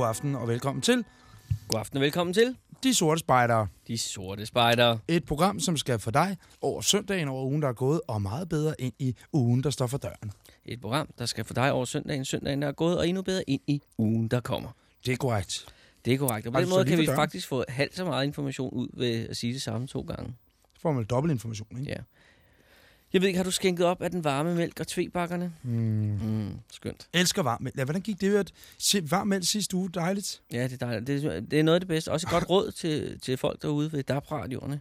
god aften og velkommen til God aften og velkommen til De Sorte Spejdere. De Sorte Spejdere. Et program, som skal få dig over søndagen over ugen, der er gået, og meget bedre ind i ugen, der står for døren. Et program, der skal få dig over søndagen, søndagen der er gået, og endnu bedre ind i ugen, der kommer. Det er korrekt. Det er korrekt. Og på den du så måde kan for vi døren? faktisk få halvt så meget information ud ved at sige det samme to gange. Så får man dobbelt information, ikke? Ja. Jeg ved ikke, har du skænket op af den varme mælk og tvebakkerne? Mm. Mm, skønt. Elsker varm mælk. Ja, hvordan gik det? Hørt? Se, varm mælk sidste uge. Dejligt. Ja, det er dejligt. Det er, det er noget af det bedste. Også et godt råd til, til folk derude ved DAP-radioerne.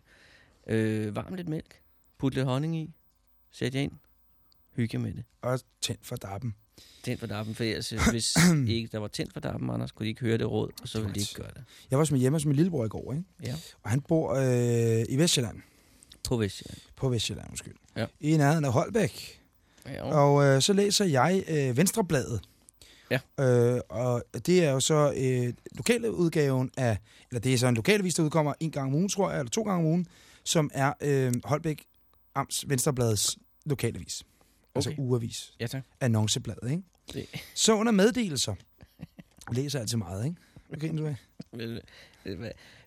Øh, varm lidt mælk. Put lidt honning i. Sæt jer ind. Hygge med det. Og tænd for dappen. Tænd for dappen, for ellers, øh, hvis ikke der var tændt for dappen, Anders, kunne de ikke høre det råd, og så ville de ikke gøre det. Jeg var som hjemme hos min lillebror i går, ikke? Ja. Og han bor øh, i Vestjylland. På Vestjylland. På Vestjylland, undskyld. Ja. I nærheden af Holbæk. Ja, Og øh, så læser jeg øh, Venstrebladet. Ja. Øh, og det er jo så øh, lokale udgaven af, eller det er så en lokalavis, der udkommer en gang om ugen, tror jeg, eller to gange om ugen, som er øh, Holbæk Amts Venstrebladets lokalavis. Altså Okay. ugeavis. ja tak. Annoncebladet, ikke? Det, Så under meddelelser. Jeg læser altid meget, ikke? Okay, du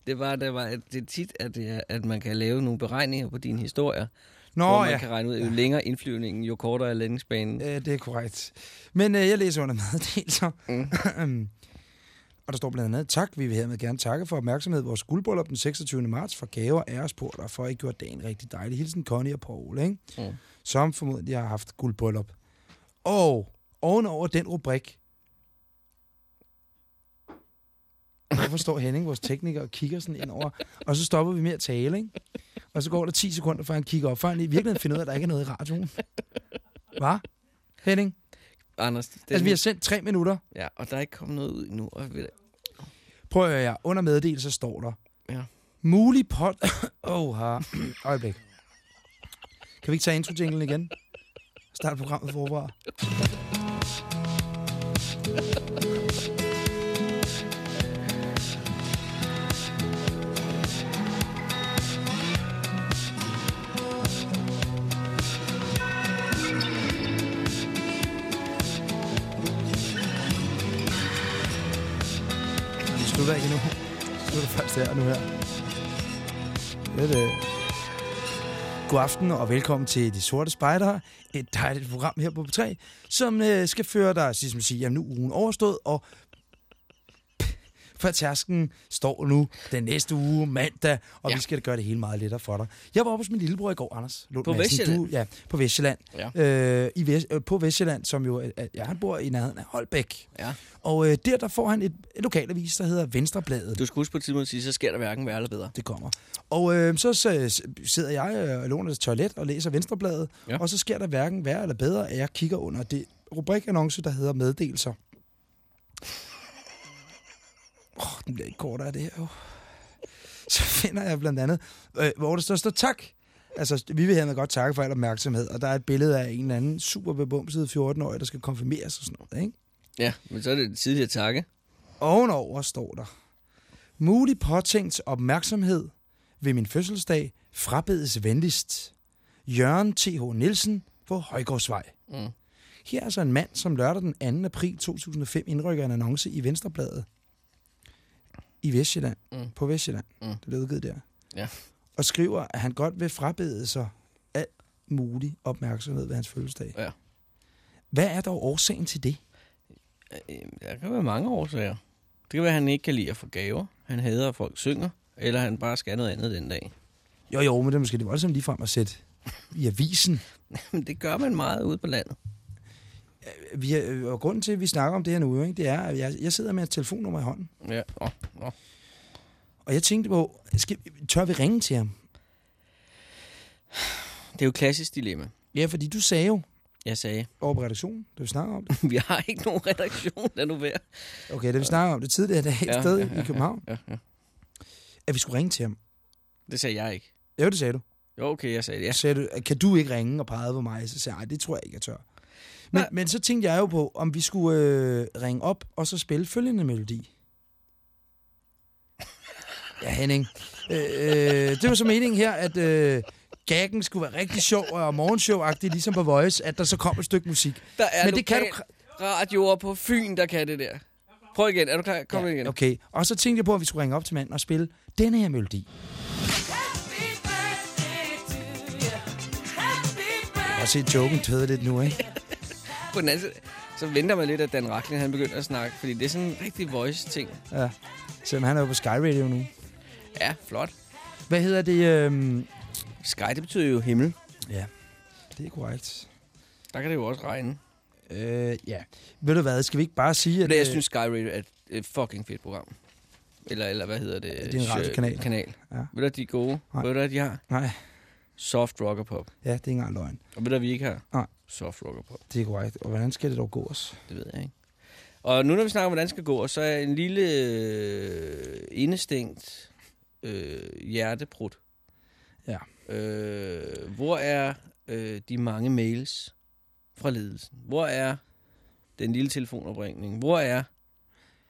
det, var- det var, var det tit, at, det er, at man kan lave nogle beregninger på dine historier, Nå, hvor man ja. kan regne ud, jo længere indflyvningen, jo kortere er landingsbanen. Ja, det er korrekt. Men øh, jeg læser under meddelelser. Mm. og der står blandt andet, tak, vi vil hermed gerne takke for opmærksomhed. Vores guldbryllup den 26. marts for gaver, æresporter, for at I gjort dagen rigtig dejlig. Hilsen Connie og Paul, ikke? Mm. som formodentlig har haft guldbryllup. Og ovenover den rubrik, Hvorfor står Henning, vores tekniker, og kigger sådan ind over, og så stopper vi med at tale, ikke? Og så går der 10 sekunder, før han kigger op, før han i virkeligheden finder ud af, at der ikke er noget i radioen. Hvad? Henning? Anders, det, Altså, vi har sendt tre minutter. ja, og der er ikke kommet noget ud endnu. Og ved, Prøv at høre her. Under meddelelse står der. Ja. Mulig pot... Åh, oh, her. Øjeblik. Kan vi ikke tage intro igen? Start programmet forfra. Først her nu her. Det er det. God aften og velkommen til De Sorte Spejdere. Et dejligt program her på P3, som øh, skal føre dig, som siger, nu ugen overstået, og for tærsken står nu den næste uge, mandag, og ja. Vi skal gøre det hele meget lettere for dig. Jeg var oppe hos min lillebror i går, Anders. Lund På? Du, ja, på Vestjylland. Ja. Øh, i Vest, øh, på Vestjylland, som jo, øh, ja, han bor i nærheden af Holbæk. ja. Og øh, der, der får han et, et lokalavis, der hedder Venstrebladet. Du skal huske på et tidspunkt at sige, så sker der hverken værre eller bedre. Det kommer. Og øh, så, så sidder jeg øh, og låner et toilet og læser Venstrebladet. Ja. og så sker der hverken værre eller bedre, at jeg kigger under det rubrikannonce, der hedder meddelelser. Åh, oh, den bliver ikke kortere af det her. jo. Så finder jeg blandt andet, øh, hvor der står, står tak. Altså, vi vil hermed godt takke for al opmærksomhed, og der er et billede af en eller anden super bebumset 14-årig, der skal konfirmeres og sådan noget, ikke? Ja, men så er det tid til at takke. Ovenover står der, mulig påtænkt opmærksomhed ved min fødselsdag frabedes venligst. Jørgen T.H. Nielsen på Højgårdsvej. Mm. Her er så en mand, som lørdag den 2. april 2005 indrykker en annonce i Venstrebladet i Vestjylland, Mm. på Vestjylland, Mm. det blev udgivet der, Ja. og skriver, at han godt vil frabede sig alt mulig opmærksomhed ved hans fødselsdag. Ja. Hvad er dog årsagen til det? Øh, Der kan være mange årsager. Det kan være, at han ikke kan lide at få gaver. Han hader, at folk synger. Eller han bare skal noget andet den dag. Jo, jo, men det er måske det voldsomt ligefrem at sætte i avisen. Men det gør man meget ude på landet. Vi er, og grunden til, at vi snakker om det her nu, ikke, det er, at jeg, jeg sidder med et telefonnummer i hånden. Ja. Oh, oh. Og jeg tænkte på, skal, tør vi ringe til ham? Det er jo et klassisk dilemma. Ja, fordi du sagde jo Jeg sagde, over på redaktionen, da vi snakker om det. vi har ikke nogen redaktion, der nu værd. Okay, da vi snakker om det tidligere i dag et sted i København, Ja, ja. at vi skulle ringe til ham. Det sagde jeg ikke. Jo, det sagde du. Jo, okay, jeg sagde det. Ja. Ja. Så sagde du, kan du ikke ringe og pege på mig? Så sagde jeg, "Ej, det tror jeg ikke, jeg tør. Men, men så tænkte jeg jo på, om vi skulle øh, ringe op og så spille følgende melodi. Ja, Henning. Øh, øh, det var så meningen her, at øh, gaggen skulle være rigtig sjov og morgenshow-agtig, ligesom på Voice, at der så kom et stykke musik. Der er Men det kan du... radioer på Fyn, der kan det der. Prøv igen. Er du klar? Kom Ja, igen. Okay, og så tænkte jeg på, at vi skulle ringe op til manden og spille denne her melodi. Og se joken tøde lidt nu, ikke? På den anden side, så venter man lidt, at Dan Racklin han begynder at snakke, fordi det er sådan en rigtig voice-ting. Ja. Selvom han er jo på Sky Radio nu. Ja, flot. Hvad hedder det? Øhm... Sky, det betyder jo himmel. Ja, det er korrekt. Der kan det jo også regne. Øh, ja. Ved du hvad, skal vi ikke bare sige, at... Men jeg øh, synes, Sky Radio er et, fucking fedt program. Eller, eller hvad hedder det? Det er en radiokanal. Kanal. Ja. Ved du, hvad de er gode? Nej. Ved du, hvad de har? Nej, Soft rock og pop. ja, det er ikke engang løgn. Og ved du, hvad vi ikke har? Nej. Soft rock og pop. Det er korrekt. Og hvordan skal det dog gå os? Det ved jeg ikke. Og nu når vi snakker om, hvordan det skal gå, så er en lille øh, indestængt øh, hjerteprut. Ja. Øh, hvor er øh, de mange mails fra ledelsen? Hvor er den lille telefonopringning? Hvor er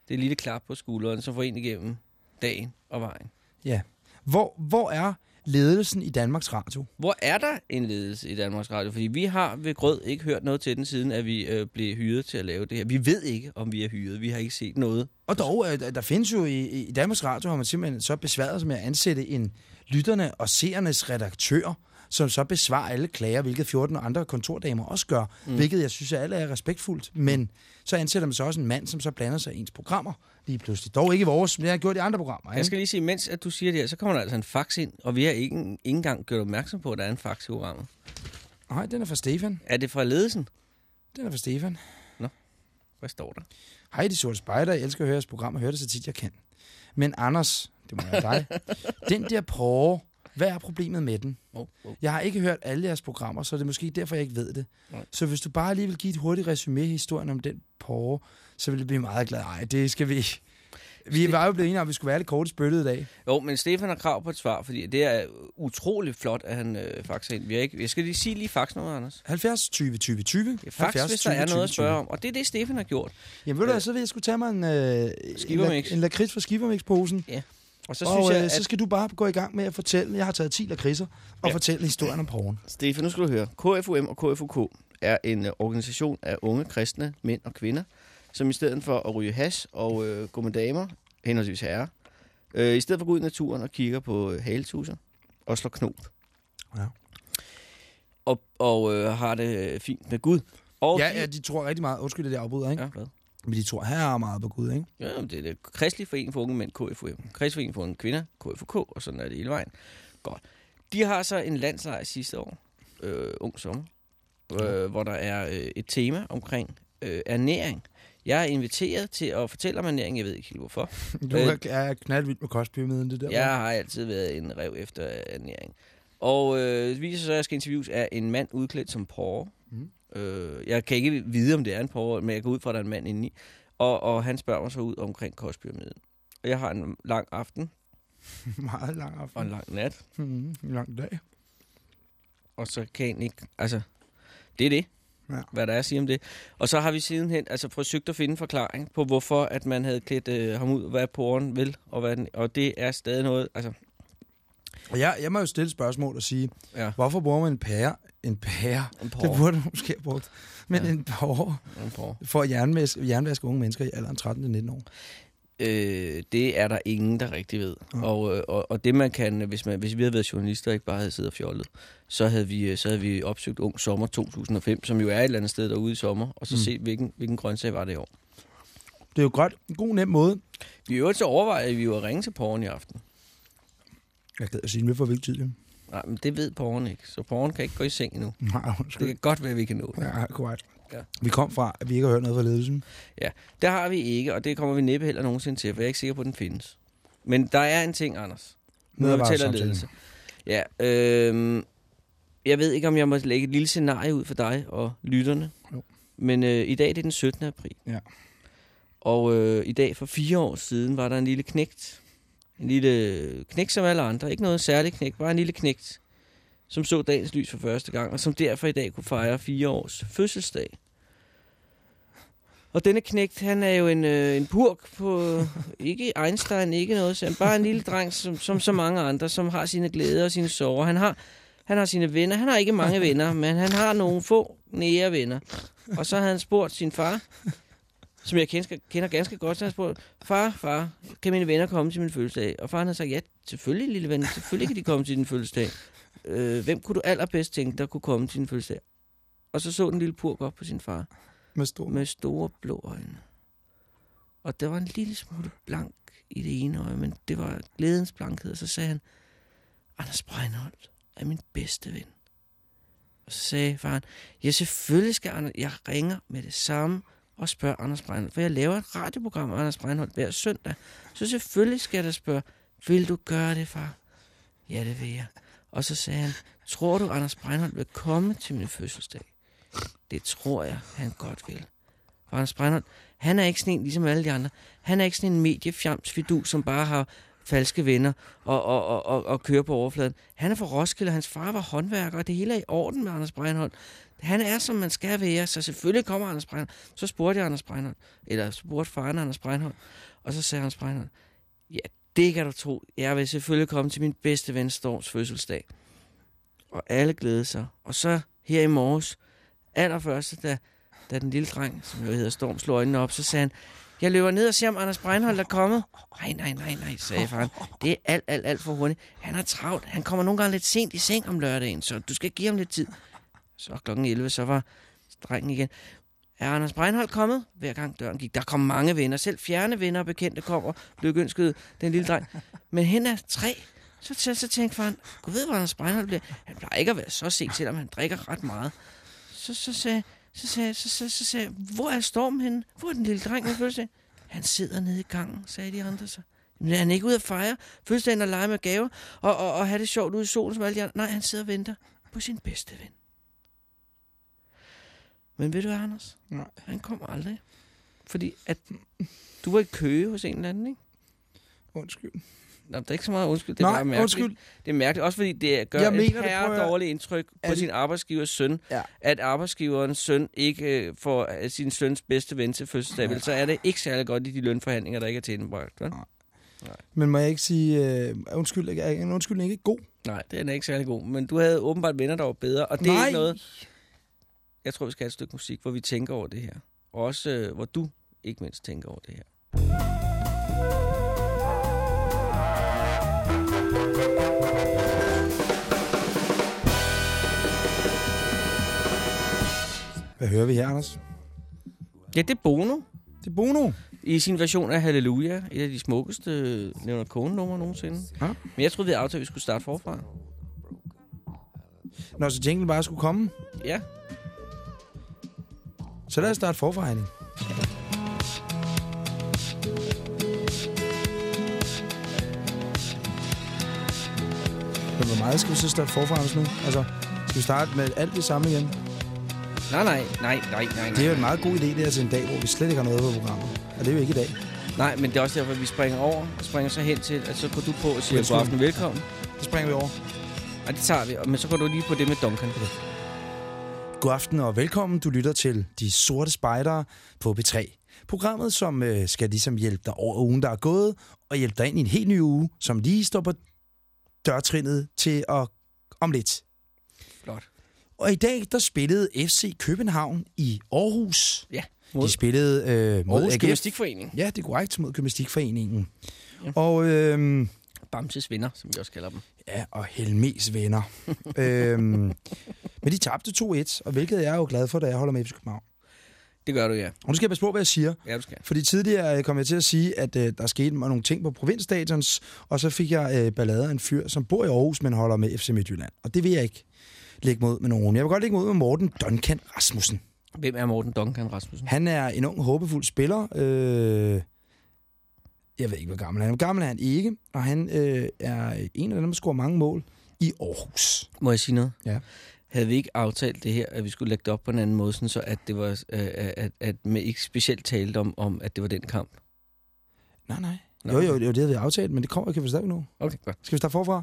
det lille klap på skulderen, som får en igennem dagen og vejen? Ja. Hvor, hvor er ledelsen i Danmarks Radio? Hvor er der en ledelse i Danmarks Radio? Fordi vi har ved Grød ikke hørt noget til den, siden at vi øh, blev hyret til at lave det her. Vi ved ikke, om vi er hyret. Vi har ikke set noget. Og dog, øh, der- findes jo i, i Danmarks Radio, har man simpelthen så besværet sig med at ansætte en lytterne og seernes redaktør, som så besvarer alle klager, hvilket 14 andre kontordamer også gør, mm. hvilket jeg synes, at alle er respektfuldt. Men så ansætter man så også en mand, som så blander sig i ens programmer lige pludselig. Dog ikke vores, men det har gjort i andre programmer. Jeg Ikke? skal lige sige, mens at du siger det her, så kommer der altså en fax ind, og vi har ikke, ikke engang gjort opmærksom på, at der er en fax i programmet. Nej, den er fra Stefan. Er det fra ledelsen? Den er fra Stefan. Hvad står der? Hej, de sorte spejder. Jeg elsker at høre jeres program og høre det så tit, jeg kan. Men Anders, det må være dig. den der porre, hvad er problemet med den? Oh, oh. Jeg har ikke hørt alle jeres programmer, så det er måske derfor, jeg ikke ved det. Nej. Så hvis du bare lige vil give et hurtigt resume i historien om den porre, så vil jeg blive meget glad. Ej, det skal vi ikke. Vi var jo blevet enige om, at vi skulle være lidt korte spyttet i dag. Jo, men Stefan har krav på et svar, fordi det er utroligt flot, at han øh, faxer ind. Vi ikke, jeg skal lige sige lige faxnummeret, Anders. 70 20 20 20. Det er fax, hvis der er noget at spørge om. Og det er det, Stefan har gjort. Jamen ved du, hvad, så vil jeg skulle tage mig en, øh, en, la- en lakrids fra Skivermix-posen. Og så og synes jeg, øh, at... så skal du bare gå i gang med at fortælle. Jeg har taget 10 lakridser og Ja. fortælle historien om porren. Stefan, nu skal du høre. KFUM og KFUK er en øh, organisation af unge kristne mænd og kvinder, som i stedet for at ryge hash og øh, gå med damer, henholdsvis herrer, øh, i stedet for at gå ud i naturen og kigger på øh, haletusser og slår knop. Ja. Og, og øh, har det øh, fint med Gud. Og Ja, de- ja, de tror rigtig meget. Undskyld, at jeg afbryder, ikke? ja hvad? Men de tror her meget på Gud, ikke? Ja, det er det kristelige forening for unge mænd, KFUM. Kristelig forening for unge kvinder, KFUK, og sådan er det hele vejen. Godt. De har så en landslejr sidste år, øh, ung sommer, øh, hvor der er øh, et tema omkring øh, ernæring. Jeg er inviteret til at fortælle om ernæring, jeg ved ikke helt hvorfor. Du Øh, er knaldvild med kostpyramiden, det der. Jeg har altid været en rev efter ernæring. Og øh, det viser sig, at jeg skal interviews af en mand udklædt som porre. Mhm. Øh, jeg kan ikke vide, om det er en porre, men jeg går ud fra, at der er en mand indeni. Og, og han spørger mig så ud omkring kostpyramiden. Og jeg har en lang aften meget lang og aften. en lang nat. Mm, en lang dag. Og så kan jeg ikke... Altså, det er det. Ja. Hvad der er at sige om det. Og så har vi sidenhen altså, forsøgt at finde en forklaring på, hvorfor at man havde klædt øh, ham ud, hvad porren vil. Og, hvad den, og det er stadig noget... Altså, Og jeg, jeg må jo stille spørgsmål og sige, ja, hvorfor bruger man en pære? En pære? en Det burde man måske have brugt. Men Ja. en porre En porre. for at jernvaske, jernvaske unge mennesker i alderen 13-19 år. Øh, det er der ingen, der rigtig ved. Ja. Og, øh, og, og det man kan, hvis, man, hvis vi havde været journalister og ikke bare havde siddet og fjollet, så havde vi, øh, så havde vi opsøgt Ung Sommer 2005, som jo er et eller andet sted derude i sommer, og så Mm. set, hvilken, hvilken grøntsag var det i år. Det er jo godt. En god, nem måde. Vi øvrigt så overvejer vi jo at ringe til porren i aften. Jeg at sige, hvad for hvilket tid? Nej, men det ved porren ikke, så porren kan ikke gå i seng endnu. Nej, Det undskyld. kan godt være, at vi kan nå det. Ja, korrekt. Ja. Vi kom fra, at vi ikke har hørt noget fra ledelsen. Det har vi ikke, og det kommer vi næppe heller nogensinde til, for jeg er ikke sikker på, at den findes. Men der er en ting, Anders. Nu var fortæller samtalen. ledelse. Ja, øh, jeg ved ikke, om jeg må lægge et lille scenarie ud for dig og lytterne. Jo. Men øh, i dag det er den 17. april. Ja. Og øh, i dag for fire år siden var der en lille knægt. En lille knægt som alle andre. Ikke noget særligt knægt, bare en lille knægt. Som så dagens lys for første gang, og som derfor i dag kunne fejre fire års fødselsdag. Og denne knægt, han er jo en, øh, en purk på, ikke Einstein, ikke noget, så bare en lille dreng, som, som så mange andre, som har sine glæder og sine sorger. Han har, han har sine venner, han har ikke mange venner, men han har nogle få nære venner. Og så havde han spurgt sin far, som jeg kender, kender ganske godt, så har spurgt, far, far, kan mine venner komme til min fødselsdag? Og faren har sagt, ja, selvfølgelig, lille ven, selvfølgelig kan de komme til din fødselsdag. Øh, hvem kunne du allerbedst tænke, der kunne komme til din fødselsdag? Og så så den lille purk op på sin far, Med stor. med store blå øjne. Og der var en lille smule blank i det ene øje, men det var glædens blankhed. Og så sagde han, Anders Breinholt er min bedste ven. Og så sagde faren, ja selvfølgelig skal Anders, jeg ringer med det samme og spørge Anders Breinholt, for jeg laver et radioprogram med Anders Breinholt hver søndag. Så selvfølgelig skal jeg da spørge, vil du gøre det, far? Ja, det vil jeg. Og så sagde han, tror du, Anders Breinholt vil komme til min fødselsdag? Det tror jeg, han godt vil. For Anders Breinholt, han er ikke sådan en, ligesom alle de andre. Han er ikke sådan en mediefjamsfidu, som bare har falske venner og, og, og, og, og køre på overfladen. Han er fra Roskilde, hans far var håndværker, og det hele er i orden med Anders Breinholt. Han er, som man skal være, så selvfølgelig kommer Anders Breinholt. Så spurgte jeg Anders Breinholt, eller spurgte faren Anders Breinholt, og så sagde Anders Breinholt, ja, det kan du tro. Jeg vil selvfølgelig komme til min bedste ven Storms fødselsdag. Og alle glædede sig. Og så her i morges, allerførste, da, da den lille dreng, som jo hedder Storm, slog øjnene op, så sagde han, jeg løber ned og ser, om Anders Breinholt er kommet. Nej, nej, nej, nej, sagde faren. Det er alt, alt, alt for hurtigt. Han er travlt. Han kommer nogle gange lidt sent i seng om lørdagen, så du skal give ham lidt tid. Så klokken 11, så var drengen igen. Er Anders Breinholt kommet? Hver gang døren gik. Der kom mange venner. Selv fjerne venner og bekendte kom og Lykønskede den lille dreng. Men hen er tre. Så, så, så tænkte faren, Gud ved, hvor Anders Breinholt bliver. Han plejer ikke at være så sent, selvom han drikker ret meget. Så, så sagde så sagde, så, så, så sagde jeg, hvor er Storm henne? Hvor er den lille dreng med fødselsdag? Han sidder nede i gangen, sagde de andre så. Men er han ikke ude at fejre fødselsdagen og lege med gaver og, og, og have det sjovt ude i solen som alle de andre? Nej, han sidder og venter på sin bedste ven. Men ved du hvad, Anders? Nej. Han kommer aldrig. Fordi at du var i køge hos en eller anden, ikke? Undskyld. Nå, det er ikke så meget undskyld. Det er Nej, bare mærkeligt. undskyld. Det er mærkeligt, også fordi det gør Jeg et mener det, dårligt indtryk på Er- sin arbejdsgivers søn, Ja. at arbejdsgiverens søn ikke øh, får øh, sin søns bedste ven til fødselsdag. Vel, så er det ikke særlig godt i de lønforhandlinger, der ikke er tilendebragt. vel? Men må jeg ikke sige, øh, undskyld, er en undskyldning ikke god? Nej, det er ikke særlig god. Men du havde åbenbart venner, der var bedre, og det er Nej. ikke noget... Jeg tror, vi skal have et stykke musik, hvor vi tænker over det her. Og også, øh, hvor du ikke mindst tænker over det her. Hvad hører vi her, Anders? Ja, det er Bono. Det er Bono. I sin version af Halleluja, et af de smukkeste Leonard Cohen-numre nogensinde. Ja. Men jeg troede, vi havde aftalt, at vi skulle starte forfra. Når så jinglen bare skulle komme, Ja, så lad os starte forfra, Henning. Men hvor meget skal vi så starte forfra nu? Altså, skal vi starte med alt det samme igen? Nej, nej, nej, nej, nej, Det er jo en meget god idé, det her til en dag, hvor vi slet ikke har noget på programmet. Og det er jo ikke i dag. Nej, men det er også derfor, at vi springer over og springer så hen til, at så går du på og siger, god aften, velkommen. Det springer vi over. Og det tager vi, men så går du lige på det med Duncan. God aften og velkommen. Du lytter til De Sorte Spejdere på B3. Programmet, som øh, skal ligesom hjælpe dig over ugen, der er gået, og hjælpe dig ind i en helt ny uge, som lige står på dørtrinnet til at om lidt. Og i dag, der spillede FC København i Aarhus. Ja, De mod spillede øh, mod Aarhus AGF. Gymnastikforening. Ja, det er korrekt mod Gymnastikforeningen. Ja. Og, øh, Bamses venner, som vi også kalder dem. ja, og Helmes venner. øhm, men de tabte 2-1, og hvilket jeg er jo glad for, da jeg holder med FC København. Det gør du, ja. Og nu skal jeg passe på, hvad jeg siger. Ja, du skal. Fordi tidligere øh, kom jeg til at sige, at øh, der skete mig nogle ting på provinsstatons, og så fik jeg øh, ballade af en fyr, som bor i Aarhus, men holder med FC Midtjylland. Og det vil jeg ikke lægge mod med nogen. Jeg vil godt lægge mod med Morten Duncan Rasmussen. Hvem er Morten Duncan Rasmussen? Han er en ung, håbefuld spiller. Øh, jeg ved ikke, hvor gammel han er. Hvor gammel er han ikke, og han øh, er en af dem, der scorer mange mål i Aarhus. Må jeg sige noget? Ja. Havde vi ikke aftalt det her, at vi skulle lægge det op på en anden måde, sådan så at det var, øh, at, at man ikke specielt talte om, om, at det var den kamp? Nej, nej. Nå. Jo, jo, jo, det havde vi aftalt, men det kommer kan vi stadig nu. Okay, godt. Skal vi starte forfra?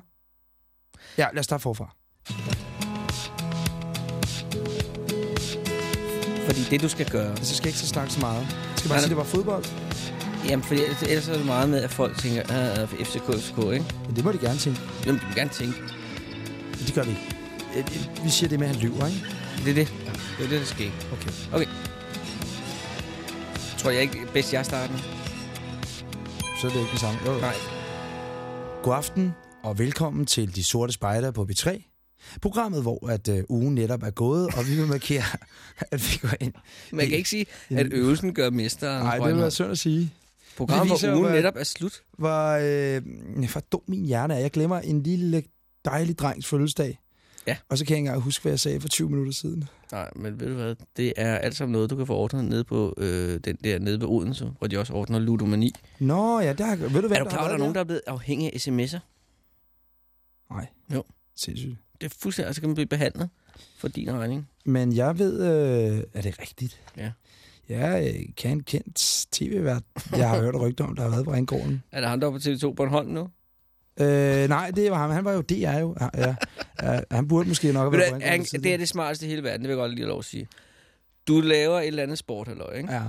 Ja, lad os starte forfra. Fordi det, du skal gøre... Altså, jeg skal ikke så snakke så meget. Jeg skal Nej, bare sige, nej. det var fodbold. Jamen, fordi ellers, er det meget med, at folk tænker, ah, FCK, FCK, ikke? Men det må de gerne tænke. Jamen, de vil gerne tænke. Men det gør vi ikke. Vi siger det med, at han lyver, ikke? Det er det. Det er det, der sker. Okay. Okay. Tror jeg ikke bedst, jeg starter? Så er det ikke den samme. Jo, jo. Nej. God aften, og velkommen til De Sorte Spejder på B3. Programmet, hvor at øh, ugen netop er gået, og vi vil markere, at vi går ind. Man kan ikke sige, at øvelsen gør mesteren. Nej, det vil være synd at sige. Programmet, viser hvor ugen hvad- netop er slut. Hvor, øh, hvor dum min hjerne er. Jeg glemmer en lille dejlig drengs fødselsdag. Ja. Og så kan jeg ikke engang huske, hvad jeg sagde for 20 minutter siden. Nej, men ved du hvad? Det er alt sammen noget, du kan få ordnet nede på øh, den der nede ved Odense, hvor de også ordner ludomani. Nå, ja, der, ved du hvad er du klar, at der er nogen, der er blevet afhængige af sms'er? Nej. Jo. Sindssygt. Det er fuldstændig, altså kan man blive behandlet for din regning. Men jeg ved, øh, er det rigtigt? Ja. Jeg øh, kan en kendt tv-vært. Jeg har hørt rygter om, der har været på Ringgården. Er der ham, der er på TV2 Bornholm nu? Øh, nej, det var ham. Han var jo DR jo. Ja, ja. ja han burde måske nok have været på han, Ringgården. det er det smarteste i hele verden, det vil jeg godt lige lov at sige. Du laver et eller andet sport, halløj, ikke? Ja.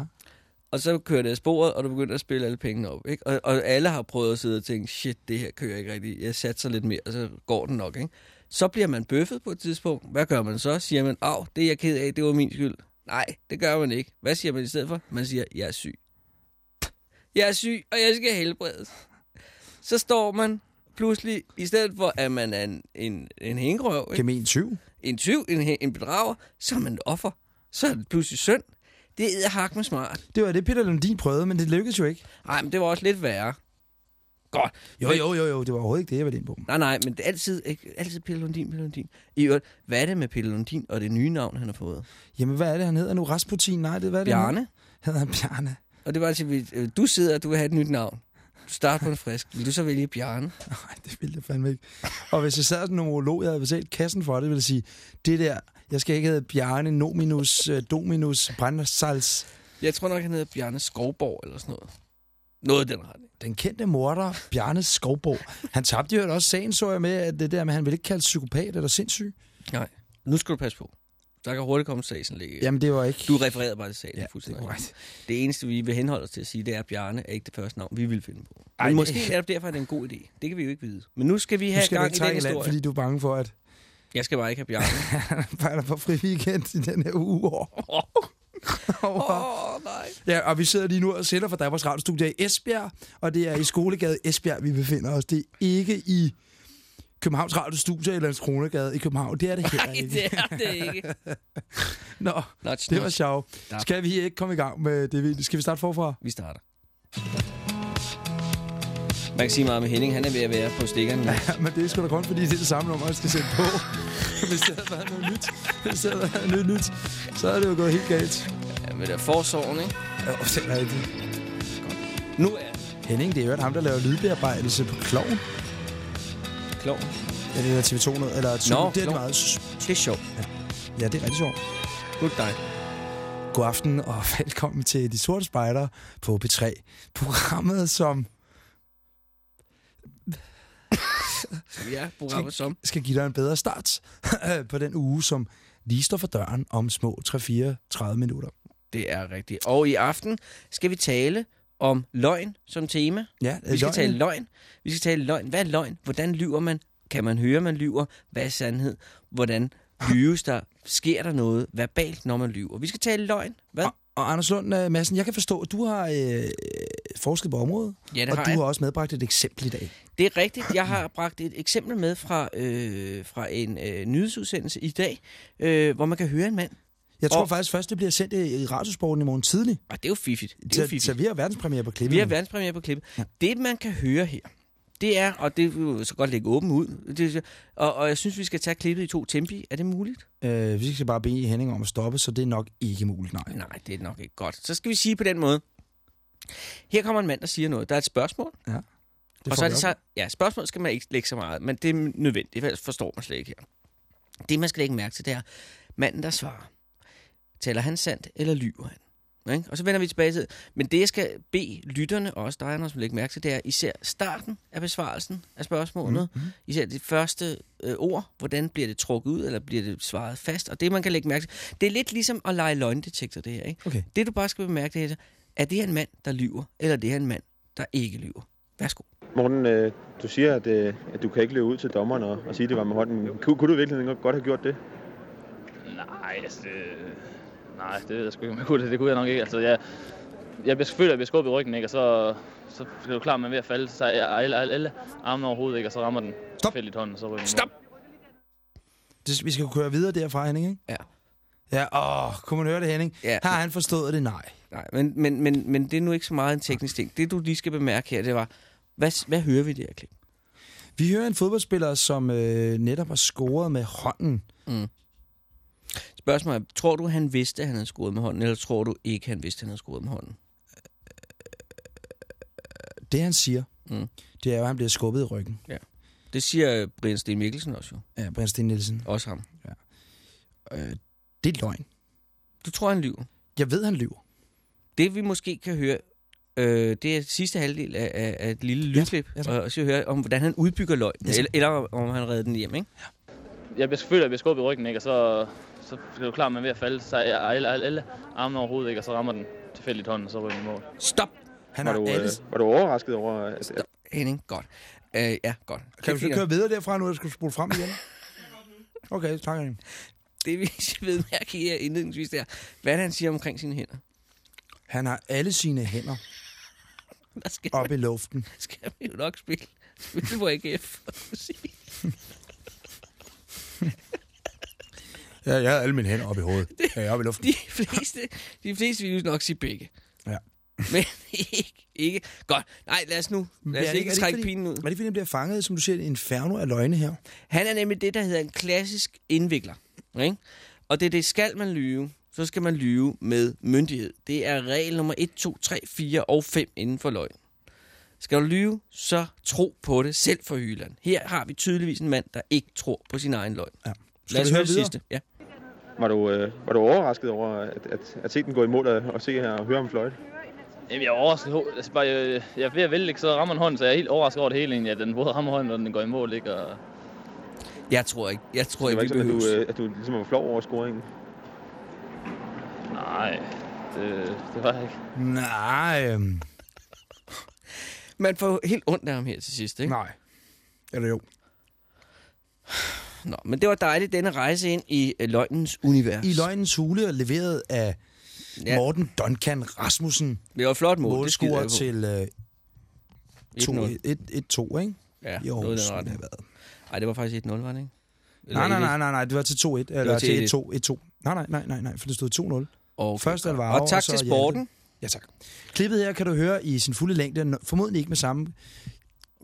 Og så kører det af sporet, og du begynder at spille alle pengene op. Ikke? Og, og alle har prøvet at sidde og tænke, shit, det her kører ikke rigtigt. Jeg satser lidt mere, og så går den nok. Ikke? Så bliver man bøffet på et tidspunkt. Hvad gør man så? Siger man, af, det er jeg ked af, det var min skyld. Nej, det gør man ikke. Hvad siger man i stedet for? Man siger, jeg er syg. Jeg er syg, og jeg skal helbredes. Så står man pludselig, i stedet for at man er en, en, en hængerøv, ikke? Kemin 7. en tyv, en, en bedrager, så er man et offer. Så er det pludselig synd. Det er hak med smart. Det var det, Peter Lundin prøvede, men det lykkedes jo ikke. Nej, men det var også lidt værre. Godt. Jo, jo, jo, jo. Det var overhovedet ikke det, jeg var inde på. Nej, nej, men det er altid, ikke, altid Pelle Lundin, Pelle Lundin. I øvrigt, hvad er det med Pelle Lundin og det nye navn, han har fået? Jamen, hvad er det, han hedder nu? Rasputin? Nej, det hvad er det? Bjarne. Hedder han Bjarne? Og det var altså, øh, du sidder, og du vil have et nyt navn. Du starter på en frisk. Vil du så vælge Bjarne? Nej, det ville jeg fandme ikke. Og hvis jeg sad en homolog, jeg havde betalt kassen for det, ville jeg sige, det der, jeg skal ikke hedde Bjarne Nominus øh, Dominus Brandsalz. Jeg tror nok, han hedder Bjarne Skovborg eller sådan noget. Noget den retning. Den kendte morder, Bjarne Skovborg. Han tabte jo også sagen, så jeg med, at det der med, at han ville ikke kalde psykopat eller sindssyg. Nej. Nu skal du passe på. Der kan hurtigt komme sagsanlæg. Jamen, det var ikke... Du refererede bare til sagen. Ja, det fuldstændig. korrekt. Det eneste, vi vil henholde os til at sige, det er, at Bjarne er ikke det første navn, vi vil finde på. Men Ej, Ej, det- måske er det derfor, at det er en god idé. Det kan vi jo ikke vide. Men nu skal vi Nu have skal gang ikke i den land, historie. fordi du er bange for, at Jeg skal bare ikke have Bjarne. han fejler på fri weekend i den her uge. Åh, oh, nej. Ja, og vi sidder lige nu og sender fra Danmarks Radio i Esbjerg, og det er i Skolegade Esbjerg, vi befinder os. Det er ikke i Københavns Radio Studie eller Kronegade i København. Det er det heller Nej, ikke. det er det ikke. Nå, Notch, det var sjovt. Skal vi ikke komme i gang med det? vi- Skal vi starte forfra? Vi starter. Man kan sige meget med Henning. Han er ved at være på stikkerne. Ja, men det er sgu da grund, fordi det er det samme nummer, jeg skal sætte på. Hvis det havde været noget nyt, hvis det havde været noget nyt, så havde det jo gået helt galt. Ja, med der forsorgen, ikke? Ja, det er rigtigt. Nu er Henning, det er jo ham, der laver lydbearbejdelse på Kloven. klog. Ja, det er TV2 noget, eller 2. Nå, det er det meget. Det er sjovt. Ja, det er rigtig sjovt. Good dig. God aften og velkommen til De Sorte Spejder på P3. Programmet, som Ja, programmet som. skal give dig en bedre start på den uge, som lige står for døren om små 3-4-30 minutter. Det er rigtigt. Og i aften skal vi tale om løgn som tema. Ja, Vi skal løgn. tale løgn. Vi skal tale løgn. Hvad er løgn? Hvordan lyver man? Kan man høre, man lyver? Hvad er sandhed? Hvordan lyves der? Sker der noget verbalt, når man lyver? Vi skal tale løgn. Hvad? Og, og Anders Lund uh, Madsen, jeg kan forstå, at du har øh, forsket på området, Ja, det og har du jeg. har også medbragt et eksempel i dag. Det er rigtigt. Jeg har bragt et eksempel med fra, øh, fra en øh, nyhedsudsendelse i dag, øh, hvor man kan høre en mand. Jeg tror Og- faktisk først, det bliver sendt i i Radiosporten i morgen tidlig. Og det er jo fiffigt. Det er jo Så, fiffigt. så vi har verdenspremiere på klippet. Vi har verdenspremiere på klippet. Ja. Det, man kan høre her, det er, og det vil så godt lægge åben ud, det, og, og jeg synes, vi skal tage klippet i to tempi. Er det muligt? Øh, vi skal bare bede Henning om at stoppe, så det er nok ikke muligt, nej. Nej, det er nok ikke godt. Så skal vi sige på den måde. Her kommer en mand, der siger noget. Der er et spørgsmål, Det og så er det så... Ja, spørgsmål skal man ikke lægge så meget, men det er nødvendigt, ellers forstår man slet ikke her. Det, man skal lægge mærke til, det er, manden, der svarer, taler han sandt, eller lyver han? Ikke? Og så vender vi tilbage til, men det jeg skal bede lytterne, og også dig, Anders, lægge mærke til, det er især starten af besvarelsen af spørgsmålet. Mhm. Især det første øh, ord, hvordan bliver det trukket ud, eller bliver det svaret fast? Og det, man kan lægge mærke til, det er lidt ligesom at lege løgndetektor, det her. Ikke? Okay. Det, du bare skal bemærke, det er, er det her en mand, der lyver, eller er det her en mand, der ikke lyver? Værsgo. Morten, øh, du siger, at, øh, at du kan ikke løbe ud til dommeren og, og sige, at det var med hånden. Kunne, kunne du virkelig godt have gjort det? Nej, altså det... Nej, det ved jeg sgu ikke, om jeg kunne det. Det kunne jeg nok ikke. Altså, jeg, jeg bliver selvfølgelig jeg bliver skubbet i ryggen, ikke? og så, så er du klar, at man er ved at falde, så er alle, alle, alle armene over hovedet, ikke? og så rammer den Stop. tilfældigt hånden, og så Stop! Det, vi skal køre videre derfra, Henning, ikke? Ja. Ja, åh, kunne man høre det, Henning? Ja. Har han forstået det? Nej. Nej, men, men, men, men det er nu ikke så meget en teknisk ting. Det, du lige skal bemærke her, det var, hvad, hvad hører vi i det her klip? Vi hører en fodboldspiller, som øh, netop har scoret med hånden. Spørgsmålet er, tror du, han vidste, at han havde scoret med hånden, eller tror du ikke, han vidste, at han havde scoret med hånden? Det, han siger, Mm. det er jo, at han bliver skubbet i ryggen. Det siger Brian Sten Mikkelsen også jo. Ja, Brian Sten Nielsen. Også ham. Øh, det er løgn. Du tror, han lyver. Jeg ved, han lyver. Det vi måske kan høre, øh, det er sidste halvdel af, af, af et lille lydklip, ja, ja, og så høre om, hvordan han udbygger løgnen, Ja, eller, eller om han redder den hjem, ikke? Jeg bliver selvfølgelig jeg bliver skubbet i ryggen, ikke? og så, så er du klar, at man er ved at falde, så er alle, alle, alle armene over hovedet, ikke? og så rammer den tilfældigt hånden, og så ryger den i mål. Stop! Han Var du, alle... øh, var du overrasket over, at, at Henning, godt. Øh, ja, godt. Kan du så Fint. køre videre derfra nu, jeg skal spole frem igen? Okay, tak Henning. Det vi skal vedmærke her indledningsvis, det er, hvad det, han siger omkring sine hænder. Han har alle sine hænder Der skal, op i luften. skal vi jo nok spille, spille på AGF. Ja, jeg har alle mine hænder op i hovedet. Ja, jeg er op i luften. De fleste, de fleste vil jo nok sige begge. Ja. Men ikke, ikke. Godt. Nej, lad os nu. Lad os det- ikke er det trække fordi- pinen ud. Er det fordi, han bliver fanget, som du siger, en inferno af løgne her? Han er nemlig det, der hedder en klassisk indvikler. Ikke? Og det, det skal man lyve, så skal man lyve med myndighed. Det er regel nummer 1, 2, 3, 4 og 5 inden for løgn. Skal du lyve, så tro på det selv for Hyland. Her har vi tydeligvis en mand, der ikke tror på sin egen løgn. Ja. Lad os vi høre det sidste. Ja. var, du, øh, var du overrasket over, at, at, at se den gå i mål og, og se her og høre om fløjte? Jamen, jeg er overrasket. Altså, bare, jeg, jeg er ved at vælge, ikke? så rammer den hånden, så jeg er helt overrasket over det hele egentlig, at den både rammer hånden, og den går i mål, ikke? Og Jeg tror ikke, jeg tror ikke, ikke vi sådan, at du, behøves. øh, at du ligesom var flov over scoringen. nej, det, det var jeg ikke. Nej, øhm, Man får helt ondt af ham her til sidst, ikke? nej. Eller jo. Nå, men det var dejligt, denne rejse ind i øh, løgnens univers. I løgnens hule er leveret af ja. Morten Duncan Rasmussen. det var flot mål. Målscorer til øh, 1-0. 1-2, ikke? Ja, I noget Aarhus. den skulle retning. det have været. Nej, det var faktisk 1-0, var det ikke? Eller Nej, nej, 1-1. nej, nej, nej, det var til 2-1, eller var til til 1-2, 1-2. Nej, nej, nej, nej, nej, for det stod 2-0. Okay, Først. Alvaro, Og tak så til sporten. Ja, tak. Klippet her kan du høre i sin fulde længde, formodentlig ikke med samme,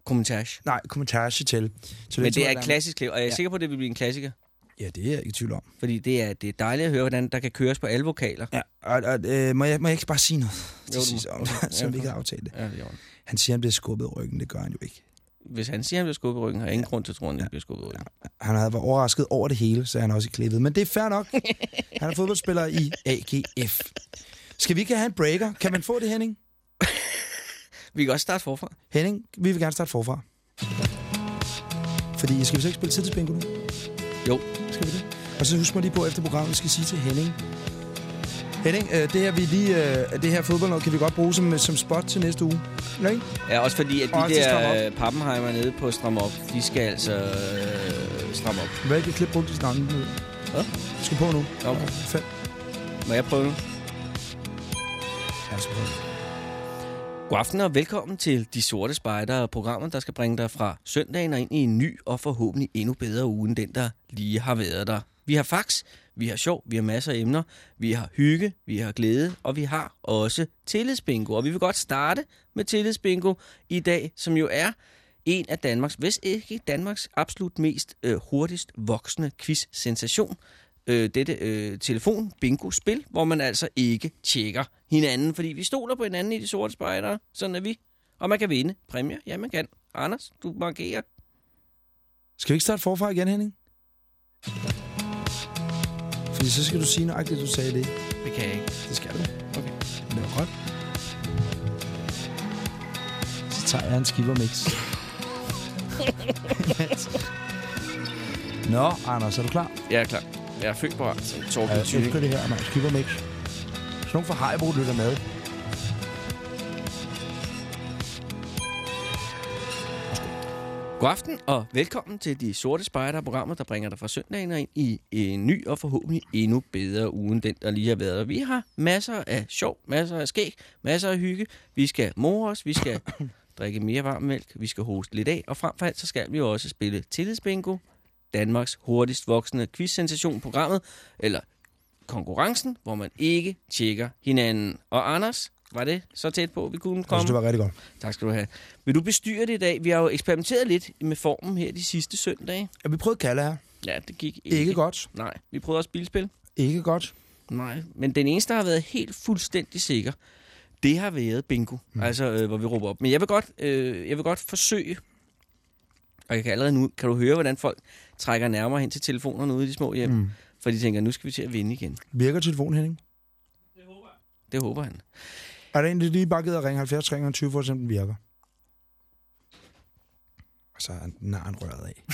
Kommentage. nej, kommentage til. til Men det er et klassisk klip, og jeg er Ja. sikker på, at det vil blive en klassiker. Ja, det er jeg ikke i tvivl om. Fordi det er, det er dejligt at høre, hvordan der kan køres på alle vokaler. Ja, og, og, øh, må, jeg, må jeg ikke bare sige noget til Jo, sidst om det, som vi ikke har aftalt det? Ja, det. Han siger, han bliver skubbet i ryggen. Det gør han jo ikke. Hvis han siger, at han bliver skubbet i ryggen, har jeg ingen grund til at tro, at han ikke bliver skubbet i ryggen. Han havde været overrasket over det hele, så han også i klippet. Men det er fair nok. Han er fodboldspiller i AGF. Skal vi ikke have en breaker? Kan man få det, Henning? Vi kan også starte forfra. Henning, vi vil gerne starte forfra. Fordi skal vi så ikke spille tidsbingo nu? Jo. Skal vi det? Og så husk mig lige på efter programmet, vi skal sige til Henning. Henning, øh, det her, vi lige, øh, det her fodboldnød kan vi godt bruge som, som spot til næste uge. Ikke? Ja, også fordi, at de Og der øh, pappenheimer nede på Stram Op, de skal altså øh, stramme op. Hvilket klip brugte de navnet ud? Hvad? Vi skal på nu. Okay. Fem. Må jeg prøve nu? Ja, så prøv. God aften og velkommen til De Sorte Spejdere, programmet, der skal bringe dig fra søndagen og ind i en ny og forhåbentlig endnu bedre uge end den, der lige har været der. Vi har fax, vi har sjov, vi har masser af emner, vi har hygge, vi har glæde, og vi har også tillidsbingo. Og vi vil godt starte med tillidsbingo i dag, som jo er en af Danmarks, hvis ikke Danmarks absolut mest øh, hurtigst voksende quiz-sensation. Øh, dette øh, telefon-bingo-spil, hvor man altså ikke tjekker hinanden, fordi vi stoler på hinanden i de sorte spejdere. Sådan er vi. Og man kan vinde præmier. Ja, man kan. Anders, du markerer. Skal vi ikke starte forfra igen, Henning? Fordi så skal du sige nøjagtigt, at du sagde det. Det kan jeg ikke. Det skal du. Okay. Det var godt. Så tager jeg en skivermix. Nå, Anders, er du klar? Jeg er klar. Jeg er født på Torben jeg elsker det her, mand. Skivermix. Så nogen fra Haribo lytter med. God aften og velkommen til De Sorte Spejder, programmet, der bringer dig fra søndagen ind i en ny og forhåbentlig endnu bedre uge end den, der lige har været. Vi har masser af sjov, masser af skæg, masser af hygge. Vi skal more os, vi skal drikke mere varm mælk, vi skal hoste lidt af, og frem for alt så skal vi også spille Tillidsbingo, Danmarks hurtigst voksende quiz-sensation programmet, eller konkurrencen, hvor man ikke tjekker hinanden. Og Anders, var det så tæt på, vi kunne Jeg komme? synes, det var rigtig godt. Tak skal du have. Vil du bestyre det i dag? Vi har jo eksperimenteret lidt med formen her de sidste søndage. Ja, vi prøvede Kalle her. Ja, det gik ikke. Ikke godt. Nej, vi prøvede også bilspil. Ikke godt. Nej, men den eneste, der har været helt fuldstændig sikker, det har været bingo. Mm. Altså, øh, hvor vi råber op. Men jeg vil godt, øh, jeg vil godt forsøge, og jeg kan allerede nu, kan du høre, hvordan folk trækker nærmere hen til telefonerne ude i de små hjem? Mm. For de tænker, nu skal vi til at vinde igen. Virker telefonen, Henning? Det håber han. Er der en, der lige bare gider at ringe 70 320 for den virker? Og så er naren røret af.